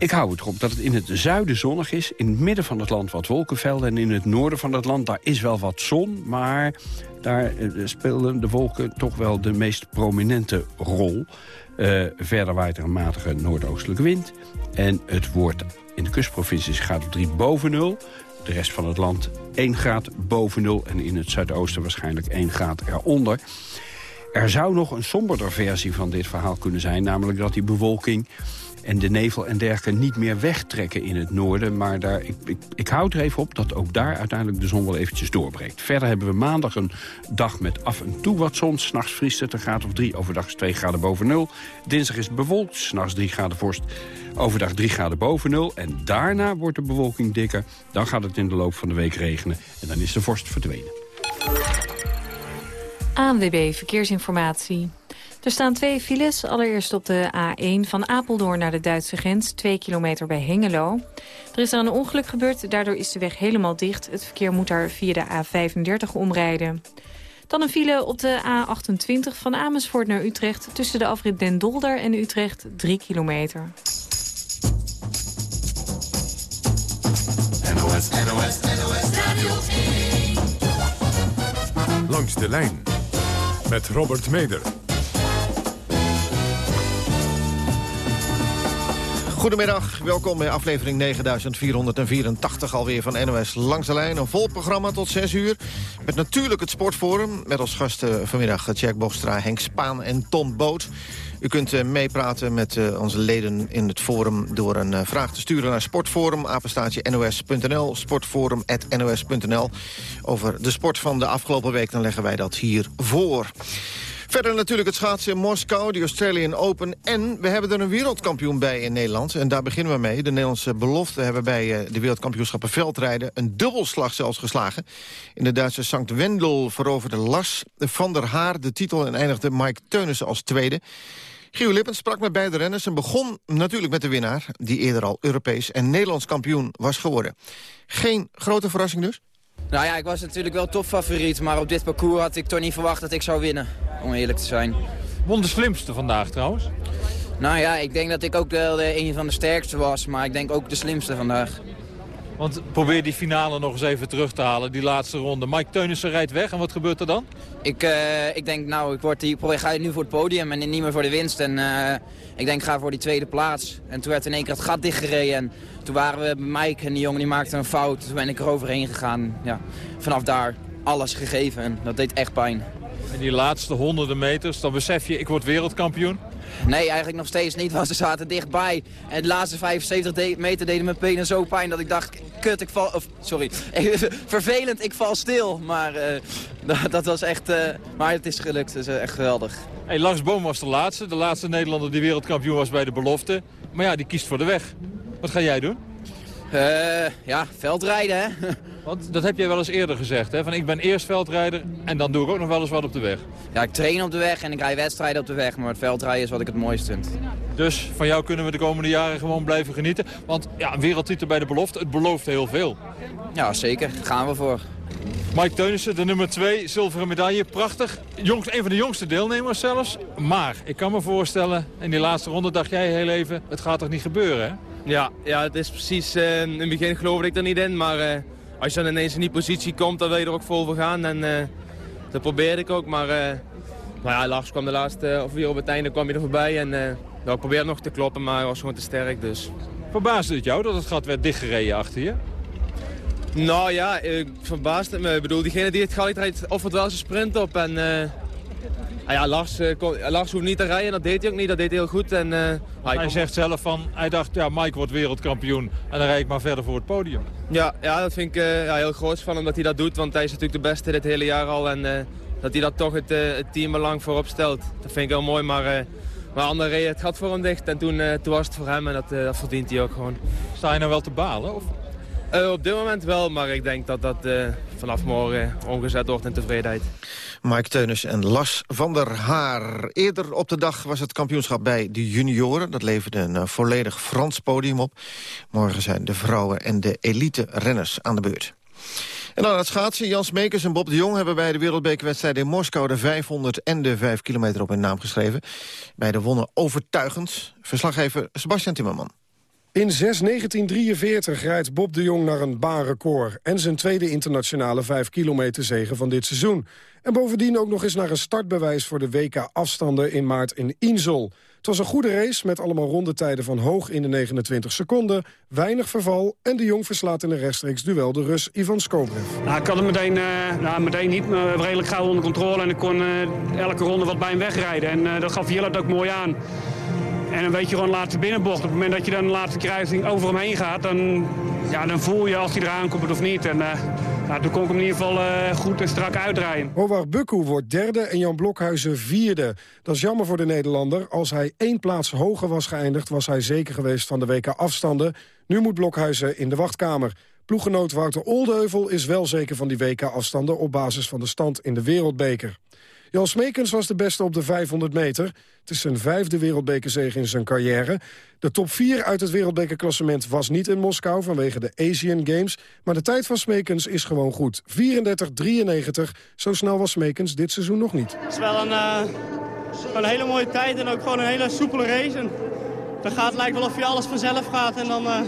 ik hou het erop dat het in het zuiden zonnig is. In het midden van het land wat wolkenvelden. En in het noorden van het land, daar is wel wat zon. Maar daar eh, spelen de wolken toch wel de meest prominente rol. Uh, verder waait er een matige noordoostelijke wind. En het wordt in de kustprovincies gaat op 3 boven nul. De rest van het land 1 graad boven nul. En in het zuidoosten waarschijnlijk 1 graad eronder. Er zou nog een somberder versie van dit verhaal kunnen zijn. Namelijk dat die bewolking en de nevel en dergelijke niet meer wegtrekken in het noorden. Maar daar, ik, ik, ik houd er even op dat ook daar uiteindelijk de zon wel eventjes doorbreekt. Verder hebben we maandag een dag met af en toe wat zon. S'nachts vriest het een graad of 3, overdag is 2 graden boven nul. Dinsdag is bewolkt, s'nachts 3 graden vorst, overdag 3 graden boven nul. En daarna wordt de bewolking dikker. Dan gaat het in de loop van de week regenen en dan is de vorst verdwenen. ANWB Verkeersinformatie. Er staan twee files. Allereerst op de A1 van Apeldoorn naar de Duitse grens. Twee kilometer bij Hengelo. Er is daar een ongeluk gebeurd. Daardoor is de weg helemaal dicht. Het verkeer moet daar via de A35 omrijden. Dan een file op de A28 van Amersfoort naar Utrecht... tussen de afrit Den Dolder en Utrecht, 3 kilometer. NOS, NOS, NOS Radio Langs de lijn met Robert Meder. Goedemiddag, welkom bij aflevering 9484 alweer van NOS Langs de Lijn. Een vol programma tot 6 uur. Met natuurlijk het Sportforum. Met als gasten vanmiddag Jack Bostra, Henk Spaan en Tom Boot. U kunt uh, meepraten met uh, onze leden in het forum... door een uh, vraag te sturen naar sportforum, nos.nl... sportforum.nos.nl. Over de sport van de afgelopen week, dan leggen wij dat hier voor. Verder natuurlijk het schaatsen in Moskou, de Australian Open. En we hebben er een wereldkampioen bij in Nederland. En daar beginnen we mee. De Nederlandse belofte hebben bij de wereldkampioenschappen veldrijden... een dubbelslag zelfs geslagen. In de Duitse Sankt Wendel veroverde Lars van der Haar de titel... en eindigde Mike Teunissen als tweede. Gio Lippens sprak met beide renners en begon natuurlijk met de winnaar... die eerder al Europees en Nederlands kampioen was geworden. Geen grote verrassing dus? Nou ja, ik was natuurlijk wel topfavoriet, maar op dit parcours had ik toch niet verwacht dat ik zou winnen, om eerlijk te zijn. Won de slimste vandaag trouwens? Nou ja, ik denk dat ik ook wel de, een van de sterkste was, maar ik denk ook de slimste vandaag. Want probeer die finale nog eens even terug te halen, die laatste ronde. Mike Teunissen rijdt weg en wat gebeurt er dan? Ik, uh, ik denk, nou, ik, word die, ik ga nu voor het podium en niet meer voor de winst. En uh, ik denk, ik ga voor die tweede plaats. En toen werd in één keer het gat dichtgereden. En toen waren we bij Mike en die jongen die maakte een fout. Toen ben ik er overheen gegaan. Ja, vanaf daar alles gegeven en dat deed echt pijn. En die laatste honderden meters, dan besef je, ik word wereldkampioen? Nee, eigenlijk nog steeds niet, want ze zaten dichtbij. En de laatste 75 meter deden mijn benen zo pijn dat ik dacht... Kut, ik val... Of, sorry. Vervelend, ik val stil. Maar uh, dat was echt... Uh, maar het is gelukt, het is echt geweldig. Hey, was de laatste. De laatste Nederlander die wereldkampioen was bij de belofte. Maar ja, die kiest voor de weg. Wat ga jij doen? Uh, ja, veldrijden, hè. Want dat heb jij wel eens eerder gezegd, hè? Van ik ben eerst veldrijder en dan doe ik ook nog wel eens wat op de weg. Ja, ik train op de weg en ik rij wedstrijden op de weg. Maar het veldrijden is wat ik het mooist vind. Dus van jou kunnen we de komende jaren gewoon blijven genieten. Want ja, een wereldtitel bij de belofte, het belooft heel veel. Ja, zeker. Daar gaan we voor. Mike Teunissen, de nummer 2, zilveren medaille. Prachtig. Jongst, een van de jongste deelnemers zelfs. Maar ik kan me voorstellen, in die laatste ronde dacht jij heel even... het gaat toch niet gebeuren, hè? Ja, ja het is precies... Uh, in het begin geloofde ik er niet in, maar... Uh, als je dan ineens in die positie komt, dan wil je er ook vol voor gaan. En uh, dat probeerde ik ook, maar... maar ja, Lars kwam de laatste, of weer op het einde kwam je er voorbij. En nou, ik probeerde nog te kloppen, maar hij was gewoon te sterk, dus... Verbaasde het jou dat het gat werd dichtgereden achter je? Nou ja, ik verbaasde me. Ik bedoel, diegene die het gat rijdt offert wel zijn sprint op. En Ah ja, Lars, uh, Lars hoeft niet te rijden, dat deed hij ook niet, dat deed hij heel goed. En, uh, hij, zegt zelf van, hij dacht, ja, Mike wordt wereldkampioen en dan rijd ik maar verder voor het podium. Ja, ja dat vind ik uh, ja, heel groot van hem dat hij dat doet, want hij is natuurlijk de beste dit hele jaar al. En dat hij dat toch het, het team er lang voorop stelt, dat vind ik heel mooi. Maar, maar anderen reden het gat voor hem dicht en toen, toen was het voor hem en dat, dat verdient hij ook gewoon. Sta je nou wel te balen? Of? Op dit moment wel, maar ik denk dat dat vanaf morgen omgezet wordt in tevredenheid. Mike Teunis en Las van der Haar. Eerder op de dag was het kampioenschap bij de junioren. Dat leverde een uh, volledig Frans podium op. Morgen zijn de vrouwen en de elite renners aan de beurt. En dan het schaatsen. Jans Meekers en Bob de Jong hebben bij de wereldbekerwedstrijd in Moskou... de 500 en de 5 kilometer op hun naam geschreven. Beide wonnen overtuigend. Verslaggever Sebastian Timmerman. In 6.1943 rijdt Bob de Jong naar een baanrecord... en zijn tweede internationale 5 kilometer zegen van dit seizoen. En bovendien ook nog eens naar een startbewijs voor de WK-afstanden in maart in Insel. Het was een goede race met allemaal rondetijden van hoog in de 29 seconden... weinig verval en de Jong verslaat in een rechtstreeks duel de Rus Ivan Skobrev. Nou, ik had hem meteen, uh, nou, meteen niet, redelijk gauw onder controle... en ik kon uh, elke ronde wat bij hem wegrijden. En uh, dat gaf Jelle ook mooi aan. En dan weet je gewoon laatste binnenbocht. Op het moment dat je dan de laatste kruising over hem heen gaat... dan, ja, dan voel je als hij eraan komt of niet. En uh, nou, toen kon ik hem in ieder geval uh, goed en strak uitdraaien. Howard Bukku wordt derde en Jan Blokhuizen vierde. Dat is jammer voor de Nederlander. Als hij één plaats hoger was geëindigd... was hij zeker geweest van de WK-afstanden. Nu moet Blokhuizen in de wachtkamer. Ploeggenoot Wouter Oldeheuvel is wel zeker van die WK-afstanden... op basis van de stand in de Wereldbeker. Jan Smekens was de beste op de 500 meter. Het is zijn vijfde wereldbekerzege in zijn carrière. De top 4 uit het wereldbekerklassement was niet in Moskou vanwege de Asian Games. Maar de tijd van Smekens is gewoon goed. 34-93. Zo snel was Smekens dit seizoen nog niet. Het is wel een, uh, een hele mooie tijd en ook gewoon een hele soepele race. En dan gaat, het lijkt wel of je alles vanzelf gaat en dan... Uh,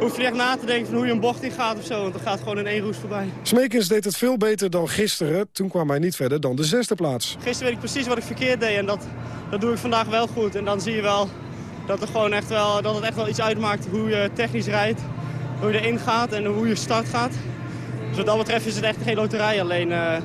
hoef je echt na te denken van hoe je een bocht in gaat of zo. Want dan gaat gewoon in één roes voorbij. Smekens deed het veel beter dan gisteren. Toen kwam hij niet verder dan de zesde plaats. Gisteren weet ik precies wat ik verkeerd deed. En dat, dat doe ik vandaag wel goed. En dan zie je wel dat, er gewoon echt wel, dat het echt wel iets uitmaakt hoe je technisch rijdt. Hoe je erin gaat en hoe je start gaat. Dus wat dat betreft is het echt geen loterij. Alleen... Uh,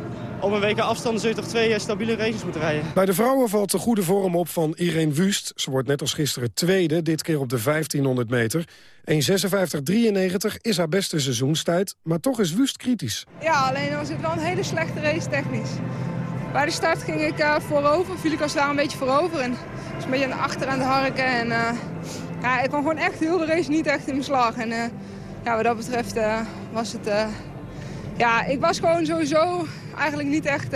op een weken afstand zul je toch twee eh, stabiele races moeten rijden. Bij de vrouwen valt de goede vorm op van Irene Wust. Ze wordt net als gisteren tweede, dit keer op de 1500 meter. 1.56.93 is haar beste seizoenstijd, maar toch is Wust kritisch. Ja, alleen was het wel een hele slechte race technisch. Bij de start ging ik uh, voorover, viel ik als daar een beetje voorover. En was een beetje aan de achter aan de harken. En, uh, ja, ik kwam gewoon echt heel de race niet echt in mijn slag. En uh, ja, wat dat betreft was het... ja, ik was gewoon sowieso eigenlijk niet echt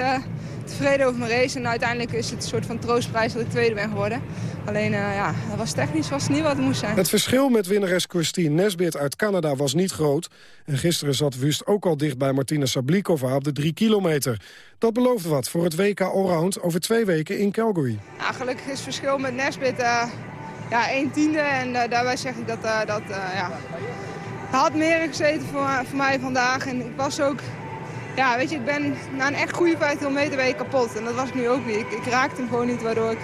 tevreden over mijn race. En uiteindelijk is het een soort van troostprijs dat ik tweede ben geworden. Alleen, uh, ja, dat was technisch was het niet wat het moest zijn. Het verschil met winnares Christine Nesbit uit Canada was niet groot. En gisteren zat Wust ook al dicht bij Martina Sablikova op de drie kilometer. Dat belooft wat voor het WK Allround over twee weken in Calgary. Ja, gelukkig is het verschil met Nesbit uh, ja, 1 tiende. En daarbij zeg ik dat, dat ja, had meer gezeten voor, voor mij vandaag. En ik was ook ja, weet je, ik ben na een echt goede 15 meter ben kapot. En dat was ik nu ook niet. Ik, raakte hem gewoon niet, waardoor ik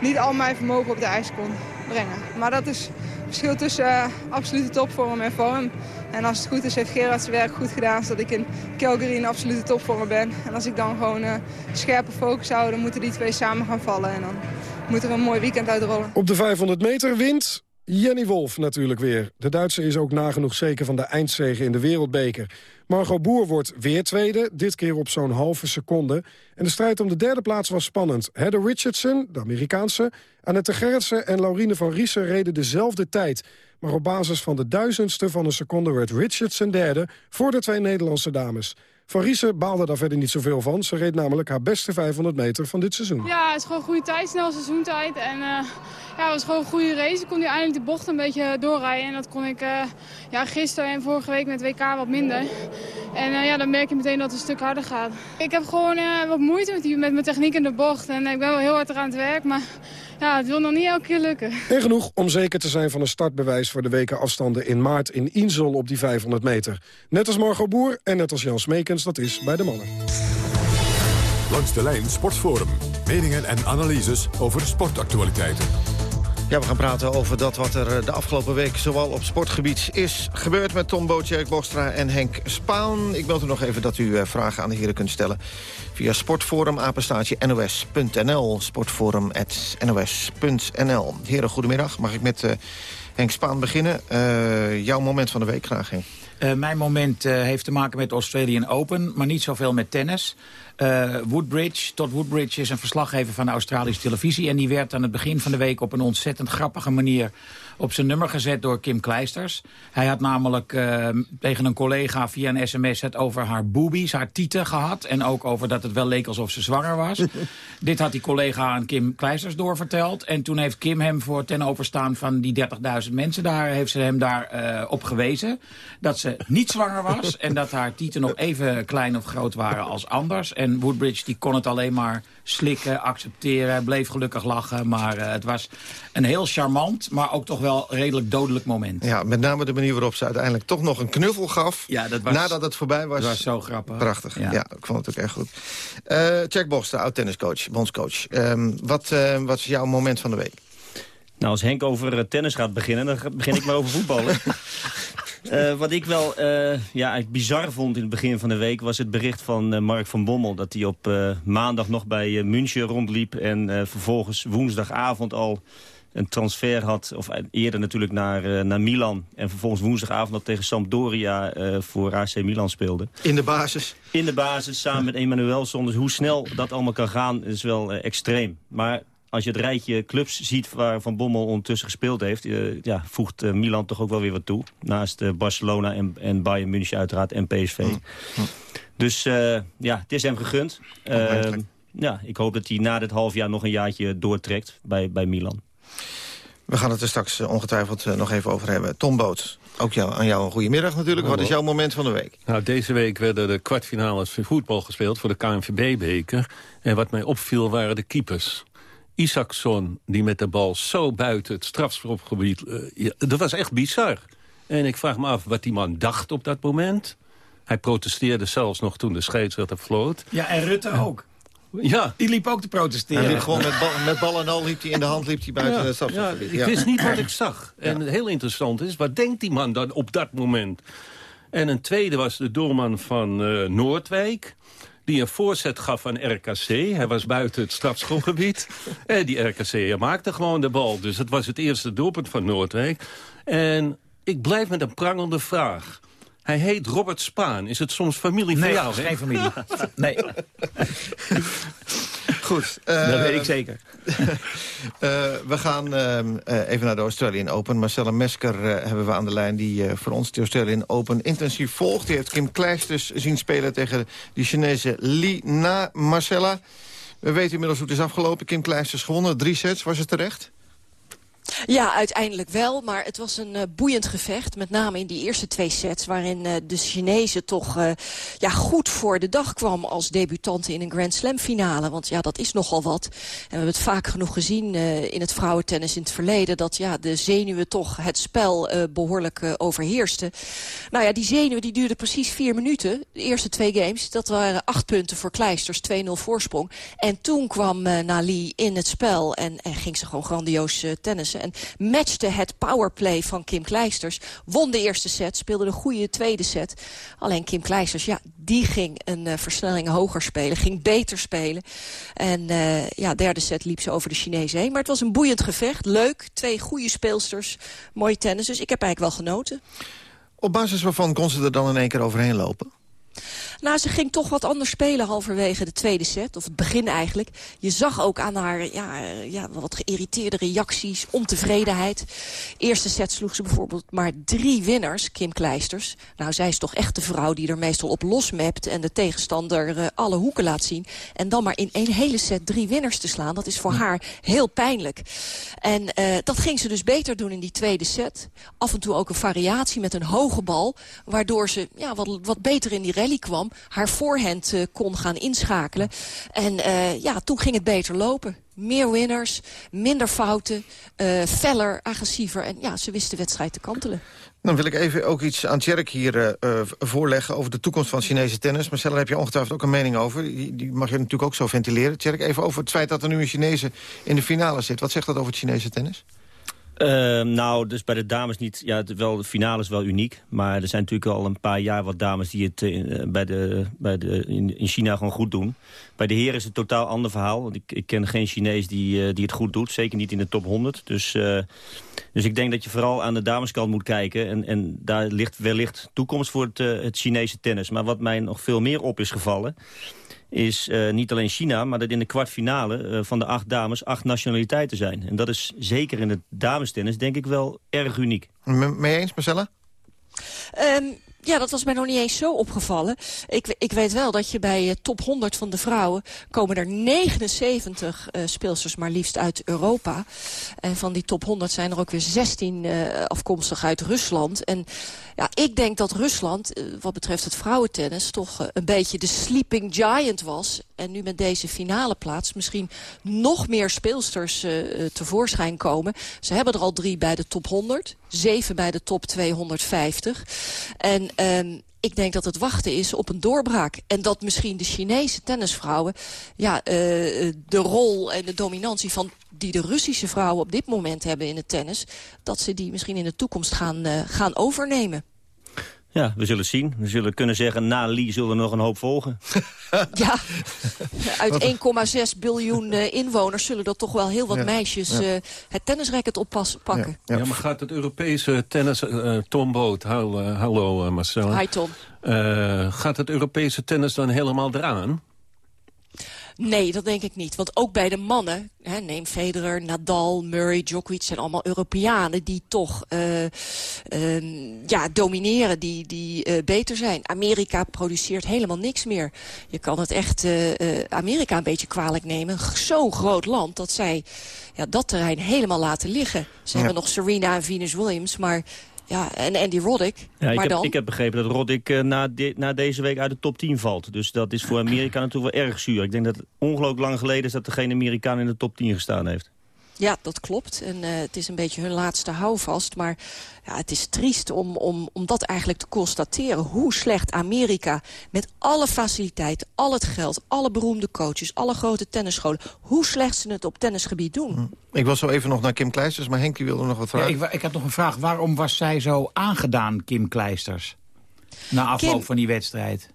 niet al mijn vermogen op de ijs kon brengen. Maar dat is het verschil tussen uh, absolute topvorm en vorm. En als het goed is, heeft Gerard zijn werk goed gedaan... zodat ik in Calgary in absolute topvorm ben. En als ik dan gewoon uh, scherpe focus hou, dan moeten die twee samen gaan vallen. En dan moeten we een mooi weekend uitrollen. Op de 500 meter wint Jenny Wolf natuurlijk weer. De Duitse is ook nagenoeg zeker van de eindzege in de wereldbeker. Margot Boer wordt weer tweede, dit keer op zo'n halve seconde. En de strijd om de derde plaats was spannend. Heather Richardson, de Amerikaanse, Annette Gerritsen en Laurine van Riesen reden dezelfde tijd. Maar op basis van de duizendste van een seconde werd Richardson derde... voor de twee Nederlandse dames. Van Riesen baalde daar verder niet zoveel van. Ze reed namelijk haar beste 500 meter van dit seizoen. Ja, het is gewoon goede tijd, snel seizoentijd. En uh, ja, het was gewoon een goede race. Ik kon nu eindelijk de bocht een beetje doorrijden. En dat kon ik uh, ja, gisteren en vorige week met WK wat minder. En ja, dan merk je meteen dat het een stuk harder gaat. Ik heb gewoon wat moeite met, die, met mijn techniek in de bocht. En ik ben wel heel hard eraan het werk, maar ja, het wil nog niet elke keer lukken. En genoeg om zeker te zijn van een startbewijs voor de weken afstanden in maart in Insel op die 500 meter. Net als Margot Boer en net als Jan Smekens, dat is bij de mannen. Langs de lijn Sportforum. Meningen en analyses over sportactualiteiten. Ja, we gaan praten over dat wat er de afgelopen week zowel op sportgebied is gebeurd met Tom Bootjerk, Bostra en Henk Spaan. Ik meld u nog even dat u vragen aan de heren kunt stellen via sportforum nos.nl. Sportforum.nos.nl. Heren, goedemiddag. Mag ik met uh, Henk Spaan beginnen? Jouw moment van de week graag, Henk. Mijn moment heeft te maken met Australian Open, maar niet zoveel met tennis. Uh, Woodbridge, Todd Woodbridge is een verslaggever van de Australische televisie... en die werd aan het begin van de week op een ontzettend grappige manier op zijn nummer gezet door Kim Kleisters. Hij had namelijk uh, tegen een collega via een sms het over haar boobies, haar tieten gehad. En ook over dat het wel leek alsof ze zwanger was. Dit had die collega aan Kim Kleisters doorverteld. En toen heeft Kim hem voor ten overstaan van die 30.000 mensen daar... heeft ze hem daar uh, op gewezen dat ze niet zwanger was... en dat haar tieten nog even klein of groot waren als anders. En Woodbridge die kon het alleen maar slikken, accepteren, bleef gelukkig lachen. Maar uh, het was een heel charmant, maar ook toch wel redelijk dodelijk moment. Ja, met name de manier waarop ze uiteindelijk toch nog een knuffel gaf... Ja, dat was, nadat het voorbij was. Dat was zo grappig. Prachtig, ja. ja ik vond het ook echt goed. Uh, Jack Boster, oud-tenniscoach, bondscoach. Um, wat, uh, wat is jouw moment van de week? Nou, als Henk over tennis gaat beginnen, dan begin ik maar over voetballen. Uh, wat ik wel uh, ja, bizar vond in het begin van de week... was het bericht van uh, Mark van Bommel... dat hij op maandag nog bij München rondliep... en vervolgens woensdagavond al een transfer had... of eerder natuurlijk naar, naar Milan... en vervolgens woensdagavond dat tegen Sampdoria voor AC Milan speelde. In de basis? In de basis, samen met Emanuelson. Dus hoe snel dat allemaal kan gaan, is wel extreem. Maar als je het rijtje clubs ziet waar Van Bommel ondertussen gespeeld heeft... Uh, ja, voegt uh, Milan toch ook wel weer wat toe. Naast uh, Barcelona en, en Bayern München uiteraard en PSV. Mm. Mm. Dus ja, het is hem gegund. ja, ik hoop dat hij na dit half jaar nog een jaartje doortrekt bij, bij Milan. We gaan het er straks ongetwijfeld nog even over hebben. Tom Boot, ook jou, aan jou een goede middag natuurlijk. Wat is jouw moment van de week? Nou, deze week werden de kwartfinales voetbal gespeeld voor de KNVB-beker. En wat mij opviel waren de keepers. Isaacson, die met de bal zo buiten het strafschopgebied... Uh, ja, dat was echt bizar. En ik vraag me af wat die man dacht op dat moment. Hij protesteerde zelfs nog toen de scheidsrechter floot. Ja, en Rutte ook. Ja. Die liep ook te protesteren. Hij liep gewoon met bal, met bal en al liep hij in de hand liep hij buiten ja, het strafschopgebied. Ja, ik wist niet wat ik zag. En heel interessant is, wat denkt die man dan op dat moment? En een tweede was de doorman van uh, Noordwijk die een voorzet gaf aan RKC. Hij was buiten het strafschopgebied. en die RKC maakte gewoon de bal. Dus het was het eerste doelpunt van Noordwijk. En ik blijf met een prangende vraag. Hij heet Robert Spaan. Is het soms familie nee, van jou? Nee, geen familie. nee. Goed. Uh, dat weet ik zeker. uh, we gaan uh, even naar de Australian Open. Marcella Mesker hebben we aan de lijn die voor ons de Australian Open intensief volgt. Die heeft Kim Kleisters zien spelen tegen die Chinese Li Na. Marcella, we weten inmiddels hoe het is afgelopen. Kim Kleisters gewonnen, drie sets. Was het terecht? Ja, uiteindelijk wel. Maar het was een uh, boeiend gevecht. Met name in die eerste twee sets. Waarin uh, de Chinezen toch uh, ja, goed voor de dag kwam als debutanten in een Grand Slam finale. Want ja, dat is nogal wat. En we hebben het vaak genoeg gezien in het vrouwentennis in het verleden. Dat ja, de zenuwen toch het spel behoorlijk overheersten. Nou ja, die zenuwen die duurden precies vier minuten. De eerste twee games. Dat waren acht punten voor Kleisters. 2-0 voorsprong. En toen kwam Nali in het spel. En, en ging ze gewoon grandioos En matchte het powerplay van Kim Kleisters. Won de eerste set, speelde een goede tweede set. Alleen Kim Kleisters, ja, die ging een uh, versnelling hoger spelen. Ging beter spelen. En uh, ja, derde set liep ze over de Chinezen heen. Maar het was een boeiend gevecht. Leuk. Twee goede speelsters. Mooi tennis. Dus ik heb eigenlijk wel genoten. Op basis waarvan kon ze er dan in één keer overheen lopen? Nou, ze ging toch wat anders spelen halverwege de tweede set. Of het begin eigenlijk. Je zag ook aan haar ja, ja, wat geïrriteerde reacties, ontevredenheid. Eerste set sloeg ze bijvoorbeeld maar drie winners, Kim Kleisters. Nou, zij is toch echt de vrouw die er meestal op losmapt... en de tegenstander uh, alle hoeken laat zien. En dan maar in één hele set drie winners te slaan, dat is voor haar heel pijnlijk. En uh, dat ging ze dus beter doen in die tweede set. Af en toe ook een variatie met een hoge bal... waardoor ze ja, wat, wat beter in die rally kwam haar voorhand uh, kon gaan inschakelen. En uh, ja, toen ging het beter lopen. Meer winners, minder fouten, uh, feller, agressiever. En ja, ze wist de wedstrijd te kantelen. Dan wil ik even ook iets aan Tjerk hier voorleggen over de toekomst van Chinese tennis. Marcel, daar heb je ongetwijfeld ook een mening over. Die, die, mag je natuurlijk ook zo ventileren. Tjerk, even over het feit dat er nu een Chinese in de finale zit. Wat zegt dat over het Chinese tennis? Uh, nou, dus bij de dames niet. Ja, het, wel, de finale is wel uniek. Maar er zijn natuurlijk al een paar jaar wat dames die het uh, bij de, bij de, in, in, China gewoon goed doen. Bij de heren is het een totaal ander verhaal. Want ik, ik ken geen Chinees die, uh, die het goed doet. Zeker niet in de top 100. Dus, dus ik denk dat je vooral aan de dameskant moet kijken. En, en daar ligt wellicht toekomst voor het, het Chinese tennis. Maar wat mij nog veel meer op is gevallen is uh, niet alleen China, maar dat in de kwartfinale uh, van de acht dames acht nationaliteiten zijn. En dat is zeker in het damestennis denk ik wel erg uniek. Mee eens, Marcella? Um, ja, dat was mij nog niet eens zo opgevallen. Ik, ik weet wel dat je bij uh, top 100 van de vrouwen... komen er 79 uh, speelsters maar liefst uit Europa. En van die top 100 zijn er ook weer 16 uh, afkomstig uit Rusland. En ja, ik denk dat Rusland, uh, wat betreft het vrouwentennis... toch uh, een beetje de sleeping giant was. En nu met deze finale plaats misschien nog meer speelsters uh, tevoorschijn komen. Ze hebben er al drie bij de top 100. Zeven bij de top 250. En um, ik denk dat het wachten is op een doorbraak. En dat misschien de Chinese tennisvrouwen... Ja, uh, de rol en de dominantie van die de Russische vrouwen op dit moment hebben in het tennis... dat ze die misschien in de toekomst gaan, uh, gaan overnemen. Ja, we zullen het zien. We zullen kunnen zeggen, na Lee zullen er nog een hoop volgen. ja, uit 1,6 biljoen uh, inwoners zullen er toch wel heel wat ja, meisjes ja. uh, het tennisracket oppakken. Ja, ja. maar gaat het Europese tennis... Uh, Tom Boot, hallo Marcella. Hi Tom. gaat het Europese tennis dan helemaal eraan? Nee, dat denk ik niet. Want ook bij de mannen, hè, neem Federer, Nadal, Murray, Djokovic... zijn allemaal Europeanen die toch uh, uh, ja, domineren, die, die uh, beter zijn. Amerika produceert helemaal niks meer. Je kan het echt Amerika een beetje kwalijk nemen. Zo'n groot land dat zij ja, dat terrein helemaal laten liggen. Ze ja. hebben nog Serena en Venus Williams, maar... Ja, en Andy Roddick. Ja, maar ik, heb, dan? ik heb begrepen dat Roddick uh, na, de, na deze week uit de top 10 valt. Dus dat is voor Amerika natuurlijk wel erg zuur. Ik denk dat het ongelooflijk lang geleden is dat er geen Amerikaan in de top 10 gestaan heeft. Ja, dat klopt. En uh, het is een beetje hun laatste houvast. Maar ja, het is triest om, om, om dat eigenlijk te constateren. Hoe slecht Amerika met alle faciliteiten, al het geld... alle beroemde coaches, alle grote tennisscholen... hoe slecht ze het op tennisgebied doen. Ik was zo even nog naar Kim Kleisters, maar Henk wilde nog wat vragen. Ja, ik, ik heb nog een vraag. Waarom was zij zo aangedaan, Kim Kleisters? Na afloop Kim... van die wedstrijd.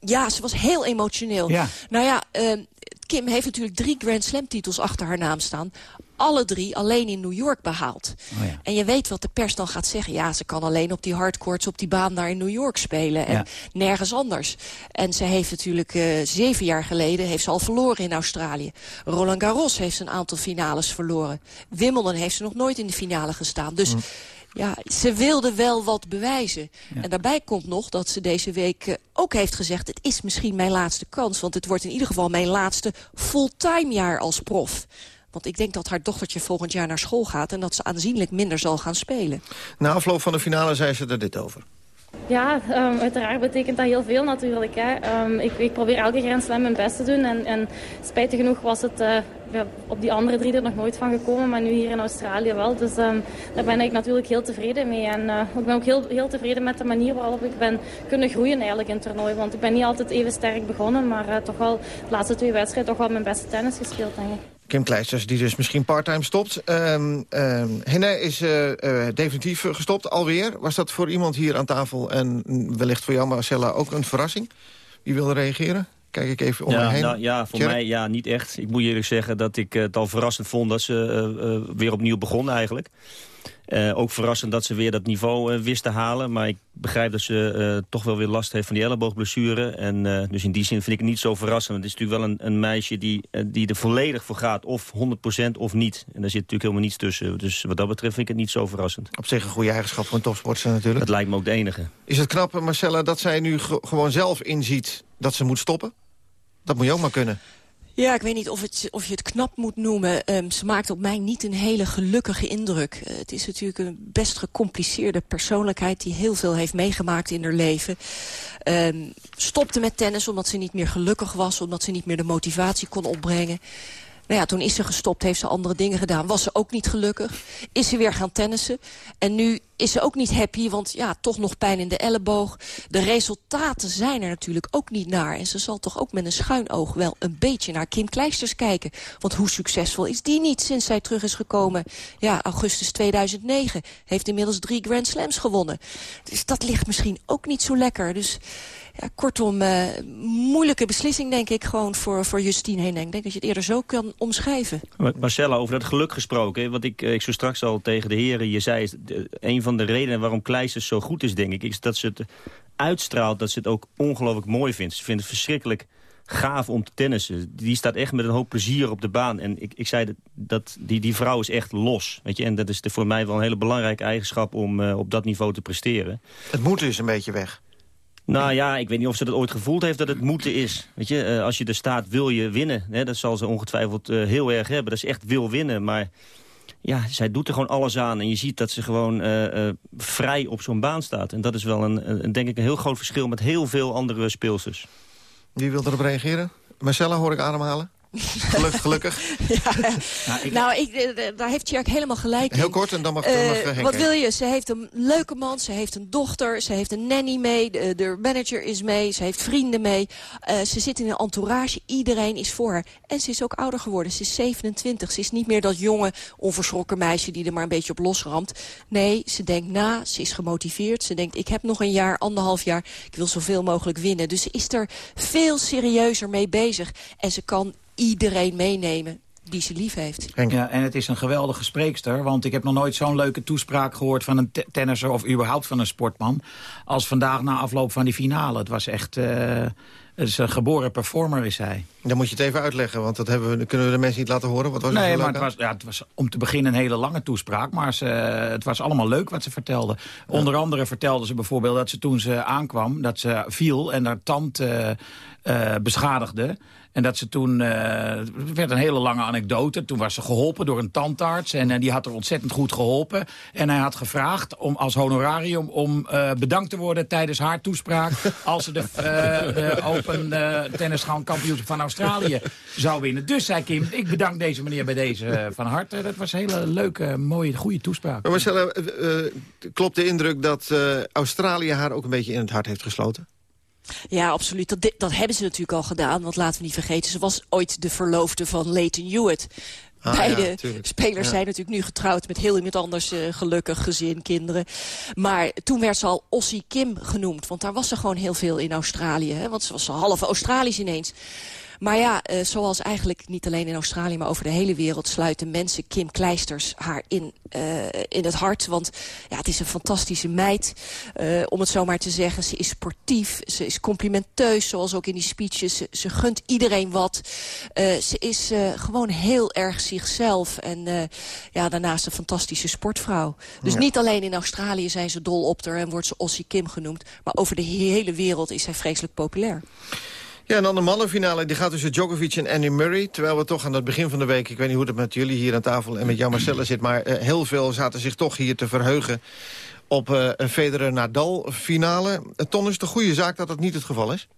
Ja, ze was heel emotioneel. Ja. Nou ja, uh, Kim heeft natuurlijk drie Grand Slam titels achter haar naam staan alle drie alleen in New York behaald. Oh ja. En je weet wat de pers dan gaat zeggen. Ja, ze kan alleen op die hardcourts op die baan daar in New York spelen. En ja. nergens anders. En ze heeft natuurlijk uh, zeven jaar geleden heeft ze al verloren in Australië. Roland Garros heeft een aantal finales verloren. Wimbledon heeft ze nog nooit in de finale gestaan. Dus... Mm. Ja, ze wilde wel wat bewijzen. Ja. En daarbij komt nog dat ze deze week uh, ook heeft gezegd... het is misschien mijn laatste kans, want het wordt in ieder geval mijn laatste fulltime jaar als prof. Want ik denk dat haar dochtertje volgend jaar naar school gaat... en dat ze aanzienlijk minder zal gaan spelen. Na afloop van de finale zei ze er dit over. Ja, um, uiteraard betekent dat heel veel natuurlijk. Hè. Um, ik, ik, probeer elke Slam mijn best te doen. En, en spijtig genoeg was het ja, op die andere drie er nog nooit van gekomen. Maar nu hier in Australië wel. Dus um, daar ben ik natuurlijk heel tevreden mee. En uh, ik ben ook heel, heel tevreden met de manier waarop ik ben kunnen groeien eigenlijk in het toernooi. Want ik ben niet altijd even sterk begonnen. Maar uh, toch wel de laatste twee wedstrijden toch wel mijn beste tennis gespeeld, denk ik. Kim Kleisters, die dus misschien parttime stopt. Um, Henne is uh, uh, definitief gestopt, alweer. Was dat voor iemand hier aan tafel en wellicht voor jou, Marcella, ook een verrassing? Wie wilde reageren? Kijk ik even om ja, me heen. Nou, ja, voor mij ja, niet echt. Ik moet eerlijk zeggen dat ik het al verrassend vond... dat ze weer opnieuw begon eigenlijk. Uh, ook verrassend dat ze weer dat niveau uh, wist te halen. Maar ik begrijp dat ze uh, toch wel weer last heeft van die elleboogblessure. En dus in die zin vind ik het niet zo verrassend. Het is natuurlijk wel een, een meisje die, die er volledig voor gaat. Of 100% of niet. En daar zit natuurlijk helemaal niets tussen. Dus wat dat betreft vind ik het niet zo verrassend. Op zich een goede eigenschap voor een topsporter natuurlijk. Dat lijkt me ook de enige. Is het knap, Marcella, dat zij nu gewoon zelf inziet dat ze moet stoppen? Dat moet je ook maar kunnen. Ja, ik weet niet of, het, of je het knap moet noemen. Um, ze maakt op mij niet een hele gelukkige indruk. Uh, het is natuurlijk een best gecompliceerde persoonlijkheid... die heel veel heeft meegemaakt in haar leven. Um, stopte met tennis omdat ze niet meer gelukkig was... omdat ze niet meer de motivatie kon opbrengen. Nou ja, toen is ze gestopt, heeft ze andere dingen gedaan. Was ze ook niet gelukkig. Is ze weer gaan tennissen. En nu is ze ook niet happy, want ja, toch nog pijn in de elleboog. De resultaten zijn er natuurlijk ook niet naar. En ze zal toch ook met een schuin oog wel een beetje naar Kim Kleisters kijken. Want hoe succesvol is die niet sinds zij terug is gekomen? Ja, augustus 2009. Heeft inmiddels drie Grand Slams gewonnen. Dus dat ligt misschien ook niet zo lekker. Dus ja, kortom, uh, moeilijke beslissing denk ik gewoon voor, voor Justine heen. Ik denk dat je het eerder zo kan omschrijven. Marcella, over dat geluk gesproken. Wat ik, ik zo straks al tegen de heren je zei... Is, een van de redenen waarom Kleisters zo goed is, denk ik... is dat ze het uitstraalt, dat ze het ook ongelooflijk mooi vindt. Ze vindt het verschrikkelijk gaaf om te tennissen. Die staat echt met een hoop plezier op de baan. En ik, ik zei dat, dat die, die vrouw is echt los. Weet je? En dat is de, voor mij wel een hele belangrijke eigenschap om uh, op dat niveau te presteren. Het moet dus een beetje weg. Nou ja, ik weet niet of ze dat ooit gevoeld heeft dat het moeten is. Weet je, uh, als je er staat, wil je winnen. Hè? Dat zal ze ongetwijfeld uh, heel erg hebben. Dat is echt wil winnen, maar... Ja, zij doet er gewoon alles aan. En je ziet dat ze gewoon uh, vrij op zo'n baan staat. En dat is wel een, een, denk ik een heel groot verschil met heel veel andere speelsters. Wie wil erop reageren? Marcella hoor ik ademhalen. Gelukkig, gelukkig. ja, nou, ik... nou ik, daar heeft Tjerk helemaal gelijk in. Heel kort en dan mag, uh, mag Henk Wat wil je? Ze heeft een leuke man, ze heeft een dochter, ze heeft een nanny mee, de, de manager is mee, ze heeft vrienden mee. Uh, ze zit in een entourage, iedereen is voor haar. En ze is ook ouder geworden, ze is 27. Ze is niet meer dat jonge, onverschrokken meisje die er maar een beetje op losramt. Nee, ze denkt na, ze is gemotiveerd. Ze denkt, ik heb nog een jaar, anderhalf jaar, ik wil zoveel mogelijk winnen. Dus ze is er veel serieuzer mee bezig. En ze kan iedereen meenemen die ze lief heeft. Ja, en het is een geweldige spreekster. Want ik heb nog nooit zo'n leuke toespraak gehoord van een tennisser... of überhaupt van een sportman... als vandaag na afloop van die finale. Het was echt... Uh, het is een geboren performer, is hij. Dan moet je het even uitleggen, want dat hebben we, kunnen we de mensen niet laten horen. Wat was nee, maar het was, ja, het was om te beginnen een hele lange toespraak. Maar ze, het was allemaal leuk wat ze vertelde. Ja. Onder andere vertelde ze bijvoorbeeld dat ze toen ze aankwam... dat ze viel en haar tand uh, uh, beschadigde... En dat ze toen, uh, werd een hele lange anekdote. Toen was ze geholpen door een tandarts. En uh, die had er ontzettend goed geholpen. En hij had gevraagd om als honorarium om uh, bedankt te worden tijdens haar toespraak. als ze de, de Open Tennisgang kampioenschap van Australië zou winnen. Dus zei Kim, ik bedank deze meneer bij deze van harte. Dat was een hele leuke, mooie, goede toespraak. Maar Marcella, klopt de indruk dat Australië haar ook een beetje in het hart heeft gesloten? Ja, absoluut. Dat, dat hebben ze natuurlijk al gedaan. Want laten we niet vergeten, ze was ooit de verloofde van Leighton Hewitt. Ah, Beide ja, spelers ja. zijn natuurlijk nu getrouwd met heel iemand anders. Uh, gelukkig, gezin, kinderen. Maar toen werd ze al Ossie Kim genoemd. Want daar was ze gewoon heel veel in Australië. Hè? Want ze was half Australisch ineens. Maar ja, uh, zoals eigenlijk niet alleen in Australië... maar over de hele wereld sluiten mensen Kim Kleisters haar in, uh, in het hart. Want ja, het is een fantastische meid, uh, om het zo maar te zeggen. Ze is sportief, ze is complimenteus, zoals ook in die speeches. Ze, ze gunt iedereen wat. ze is gewoon heel erg zichzelf. En ja, daarnaast een fantastische sportvrouw. Dus ja. niet alleen in Australië zijn ze dol op haar... en wordt ze Ossie Kim genoemd. Maar over de hele wereld is zij vreselijk populair. Ja, en dan de mannenfinale. Die gaat tussen Djokovic en Andy Murray. Terwijl we toch aan het begin van de week... ik weet niet hoe het met jullie hier aan tafel en met jou Marcella zit... maar uh, heel veel zaten zich toch hier te verheugen op uh, een Federer-Nadal-finale. Uh, Ton, is het een goede zaak dat dat niet het geval is?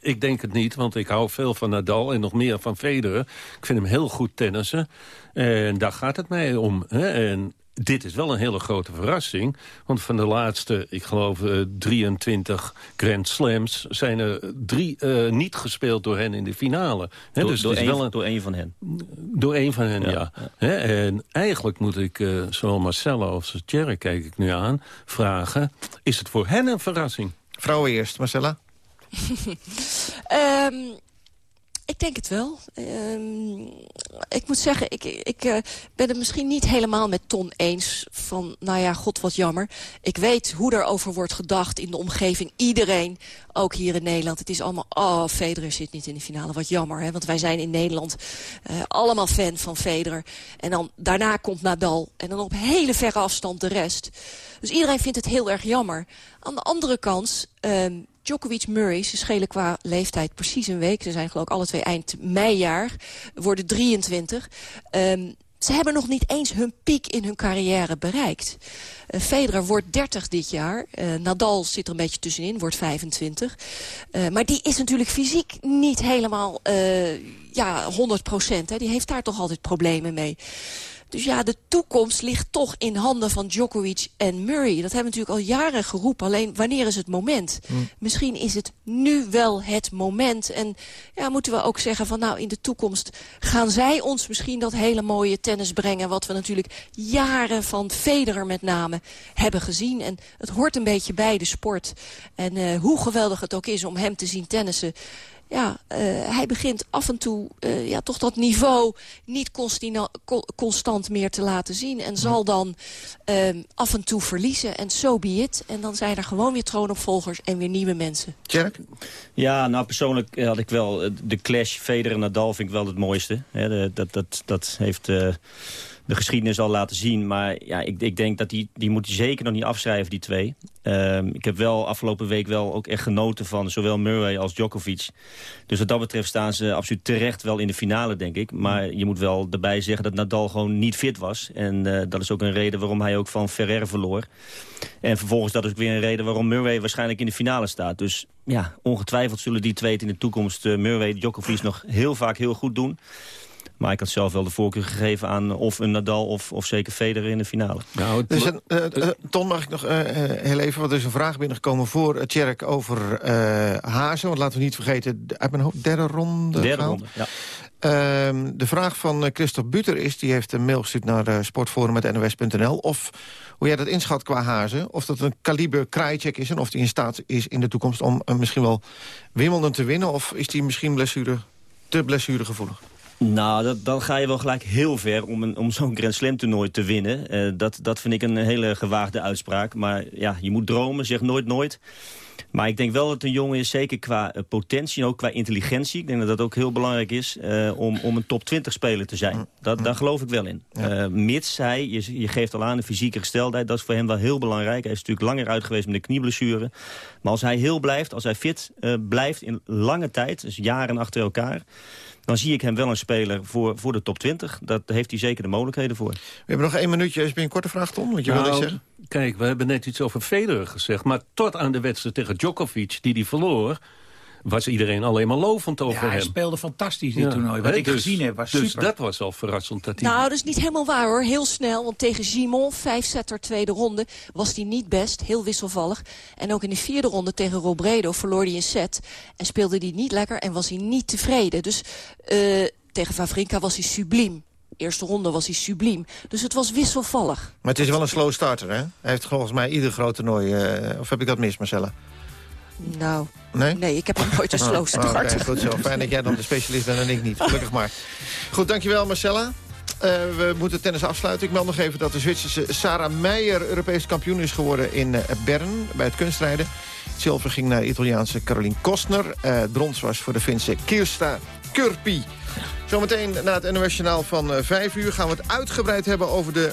Ik denk het niet, want ik hou veel van Nadal en nog meer van Federer. Ik vind hem heel goed tennissen. En daar gaat het mij om. Hè? En dit is wel een hele grote verrassing. Want van de laatste, ik geloof, uh, 23 Grand Slams... zijn er drie uh, niet gespeeld door hen in de finale. He, door, dus door, een, wel een, door een van hen? Door een van hen, ja. ja. en eigenlijk moet ik, uh, zowel Marcella als Thierry, kijk ik nu aan, vragen... is het voor hen een verrassing? Vrouwen eerst, Marcella. um, ik denk het wel. Um, ik moet zeggen, ik, ik uh, ben het misschien niet helemaal met Ton eens. Van, nou ja, god wat jammer. Ik weet hoe er over wordt gedacht in de omgeving. Iedereen, ook hier in Nederland. Het is allemaal, oh, Federer zit niet in de finale. Wat jammer, hè? want wij zijn in Nederland uh, allemaal fan van Federer. En dan daarna komt Nadal. En dan op hele verre afstand de rest. Dus iedereen vindt het heel erg jammer. Aan de andere kant... Um, Djokovic Murray, ze schelen qua leeftijd precies een week. Ze zijn geloof ik alle twee eind meijaar, worden 23. Um, ze hebben nog niet eens hun piek in hun carrière bereikt. Uh, Federer wordt 30 dit jaar. Uh, Nadal zit er een beetje tussenin, wordt 25. Uh, maar die is natuurlijk fysiek niet helemaal ja, 100 procent. Die heeft daar toch altijd problemen mee. Dus ja, de toekomst ligt toch in handen van Djokovic en Murray. Dat hebben we natuurlijk al jaren geroepen. Alleen, wanneer is het moment? Mm. Misschien is het nu wel het moment. En ja, moeten we ook zeggen van nou, in de toekomst gaan zij ons misschien dat hele mooie tennis brengen. Wat we natuurlijk jaren van Federer met name hebben gezien. En het hoort een beetje bij de sport. En uh, hoe geweldig het ook is om hem te zien tennissen ja, uh, hij begint af en toe uh, ja, toch dat niveau niet constant meer te laten zien. En zal dan uh, af en toe verliezen. En so be it. En dan zijn er gewoon weer troonopvolgers en weer nieuwe mensen. Tjerk? Ja, nou persoonlijk had ik wel de clash Federer-Nadal vind ik wel het mooiste. He, dat, dat, dat heeft de geschiedenis al laten zien. Maar ja, ik, ik denk dat die, die moet zeker nog niet afschrijven, die twee. Um, ik heb wel afgelopen week wel ook echt genoten van zowel Murray als Djokovic. Dus wat dat betreft staan ze absoluut terecht wel in de finale, denk ik. Maar je moet wel erbij zeggen dat Nadal gewoon niet fit was. En uh, dat is ook een reden waarom hij ook van Ferrer verloor. En vervolgens dat is ook weer een reden waarom Murray waarschijnlijk in de finale staat. Dus ja, ongetwijfeld zullen die twee het in de toekomst, uh, Murray en Djokovic, nog heel vaak heel goed doen. Maar ik had zelf wel de voorkeur gegeven aan of een Nadal of, of zeker Federer in de finale. Nou, dus een, uh, uh, Ton, mag ik nog uh, heel even, want er is een vraag binnengekomen voor Tjerk over Hazen. Want laten we niet vergeten, uit mijn hoofd, derde ronde Derde ronde, ja. Ehm, de vraag van Christophe Buter is, die heeft een mail gestuurd naar sportforum.nws.nl... of hoe jij dat inschat qua Hazen, of dat een kaliber kraaitjek is... en of die in staat is in de toekomst om misschien wel Wimbledon te winnen... of is die misschien blessure, te blessuregevoelig? Nou, dat, dan ga je wel gelijk heel ver om, een, om zo'n Grand Slam toernooi te winnen. Uh, dat, dat vind ik een hele gewaagde uitspraak. Maar ja, je moet dromen, zeg nooit nooit. Maar ik denk wel dat een jongen is, zeker qua uh, potentie en ook qua intelligentie. Ik denk dat dat ook heel belangrijk is uh, om, om een top 20 speler te zijn. Dat, daar geloof ik wel in. Ja. mits hij, je, je geeft al aan, de fysieke gesteldheid, dat is voor hem wel heel belangrijk. Hij is natuurlijk langer uit geweest met de knieblessure. Maar als hij heel blijft, als hij fit blijft in lange tijd, dus jaren achter elkaar dan zie ik hem wel een speler voor, voor de top 20. Dat heeft hij zeker de mogelijkheden voor. We hebben nog één minuutje. Is een korte vraag, Tom? Wat je nou, wil zeggen? Kijk, we hebben net iets over Federer gezegd. Maar tot aan de wedstrijd tegen Djokovic, die die verloor was iedereen alleen maar lovend over ja, hij speelde fantastisch dit toernooi. Wat ik dus, gezien heb was dus super. dat was al verrassend. Dat hij... Nou, dat is niet helemaal waar hoor. Heel snel, want tegen Simon, vijfzetter tweede ronde, was hij niet best. Heel wisselvallig. En ook in de vierde ronde tegen Robredo verloor hij een set. En speelde hij niet lekker en was hij niet tevreden. Dus uh, tegen Vavrinka was hij subliem eerste ronde was hij subliem. Dus het was wisselvallig. Maar het is wel een slow starter, hè? Hij heeft volgens mij ieder groot toernooi... Uh, of heb ik dat mis, Marcella? Nou, nee? nee, ik heb hem nooit een slow oh, start. Okay, goed zo. Fijn dat jij dan de specialist bent en ik niet. Gelukkig maar. Goed, dankjewel Marcella. Uh, we moeten tennis afsluiten. Ik meld nog even dat de Zwitserse Sarah Meijer Europees kampioen is geworden in uh, Bern bij het kunstrijden. Het zilver ging naar de Italiaanse Caroline Kostner. Uh, brons was voor de Finse Kirsta Kurpi. Zometeen na het NOS van uh, 5 uur gaan we het uitgebreid hebben over de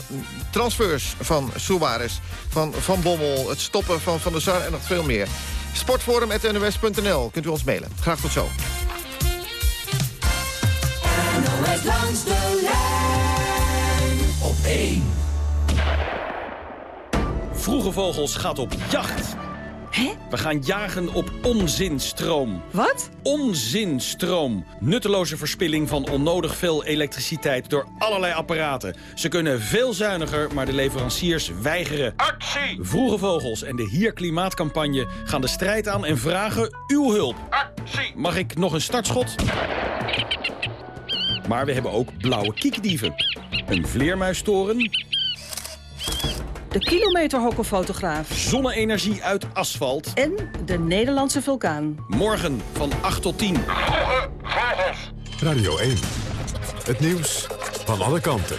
transfers van Suarez, van Van Bommel, het stoppen van Van der Sar en nog veel meer. Sportforum.nws.nl kunt u ons mailen. Graag tot zo. NOS langs de lijn op 1. Vroege Vogels gaat op jacht. We gaan jagen op onzinstroom. Wat? Onzinstroom. Nutteloze verspilling van onnodig veel elektriciteit door allerlei apparaten. Ze kunnen veel zuiniger, maar de leveranciers weigeren. Actie! Vroege Vogels en de Hier Klimaatcampagne gaan de strijd aan en vragen uw hulp. Actie! Mag ik nog een startschot? Maar we hebben ook blauwe kiekdieven. Een vleermuistoren. De kilometerhokkenfotograaf. Zonne-energie uit asfalt. En de Nederlandse vulkaan. Morgen van 8 tot 10. Radio 1. Het nieuws van alle kanten.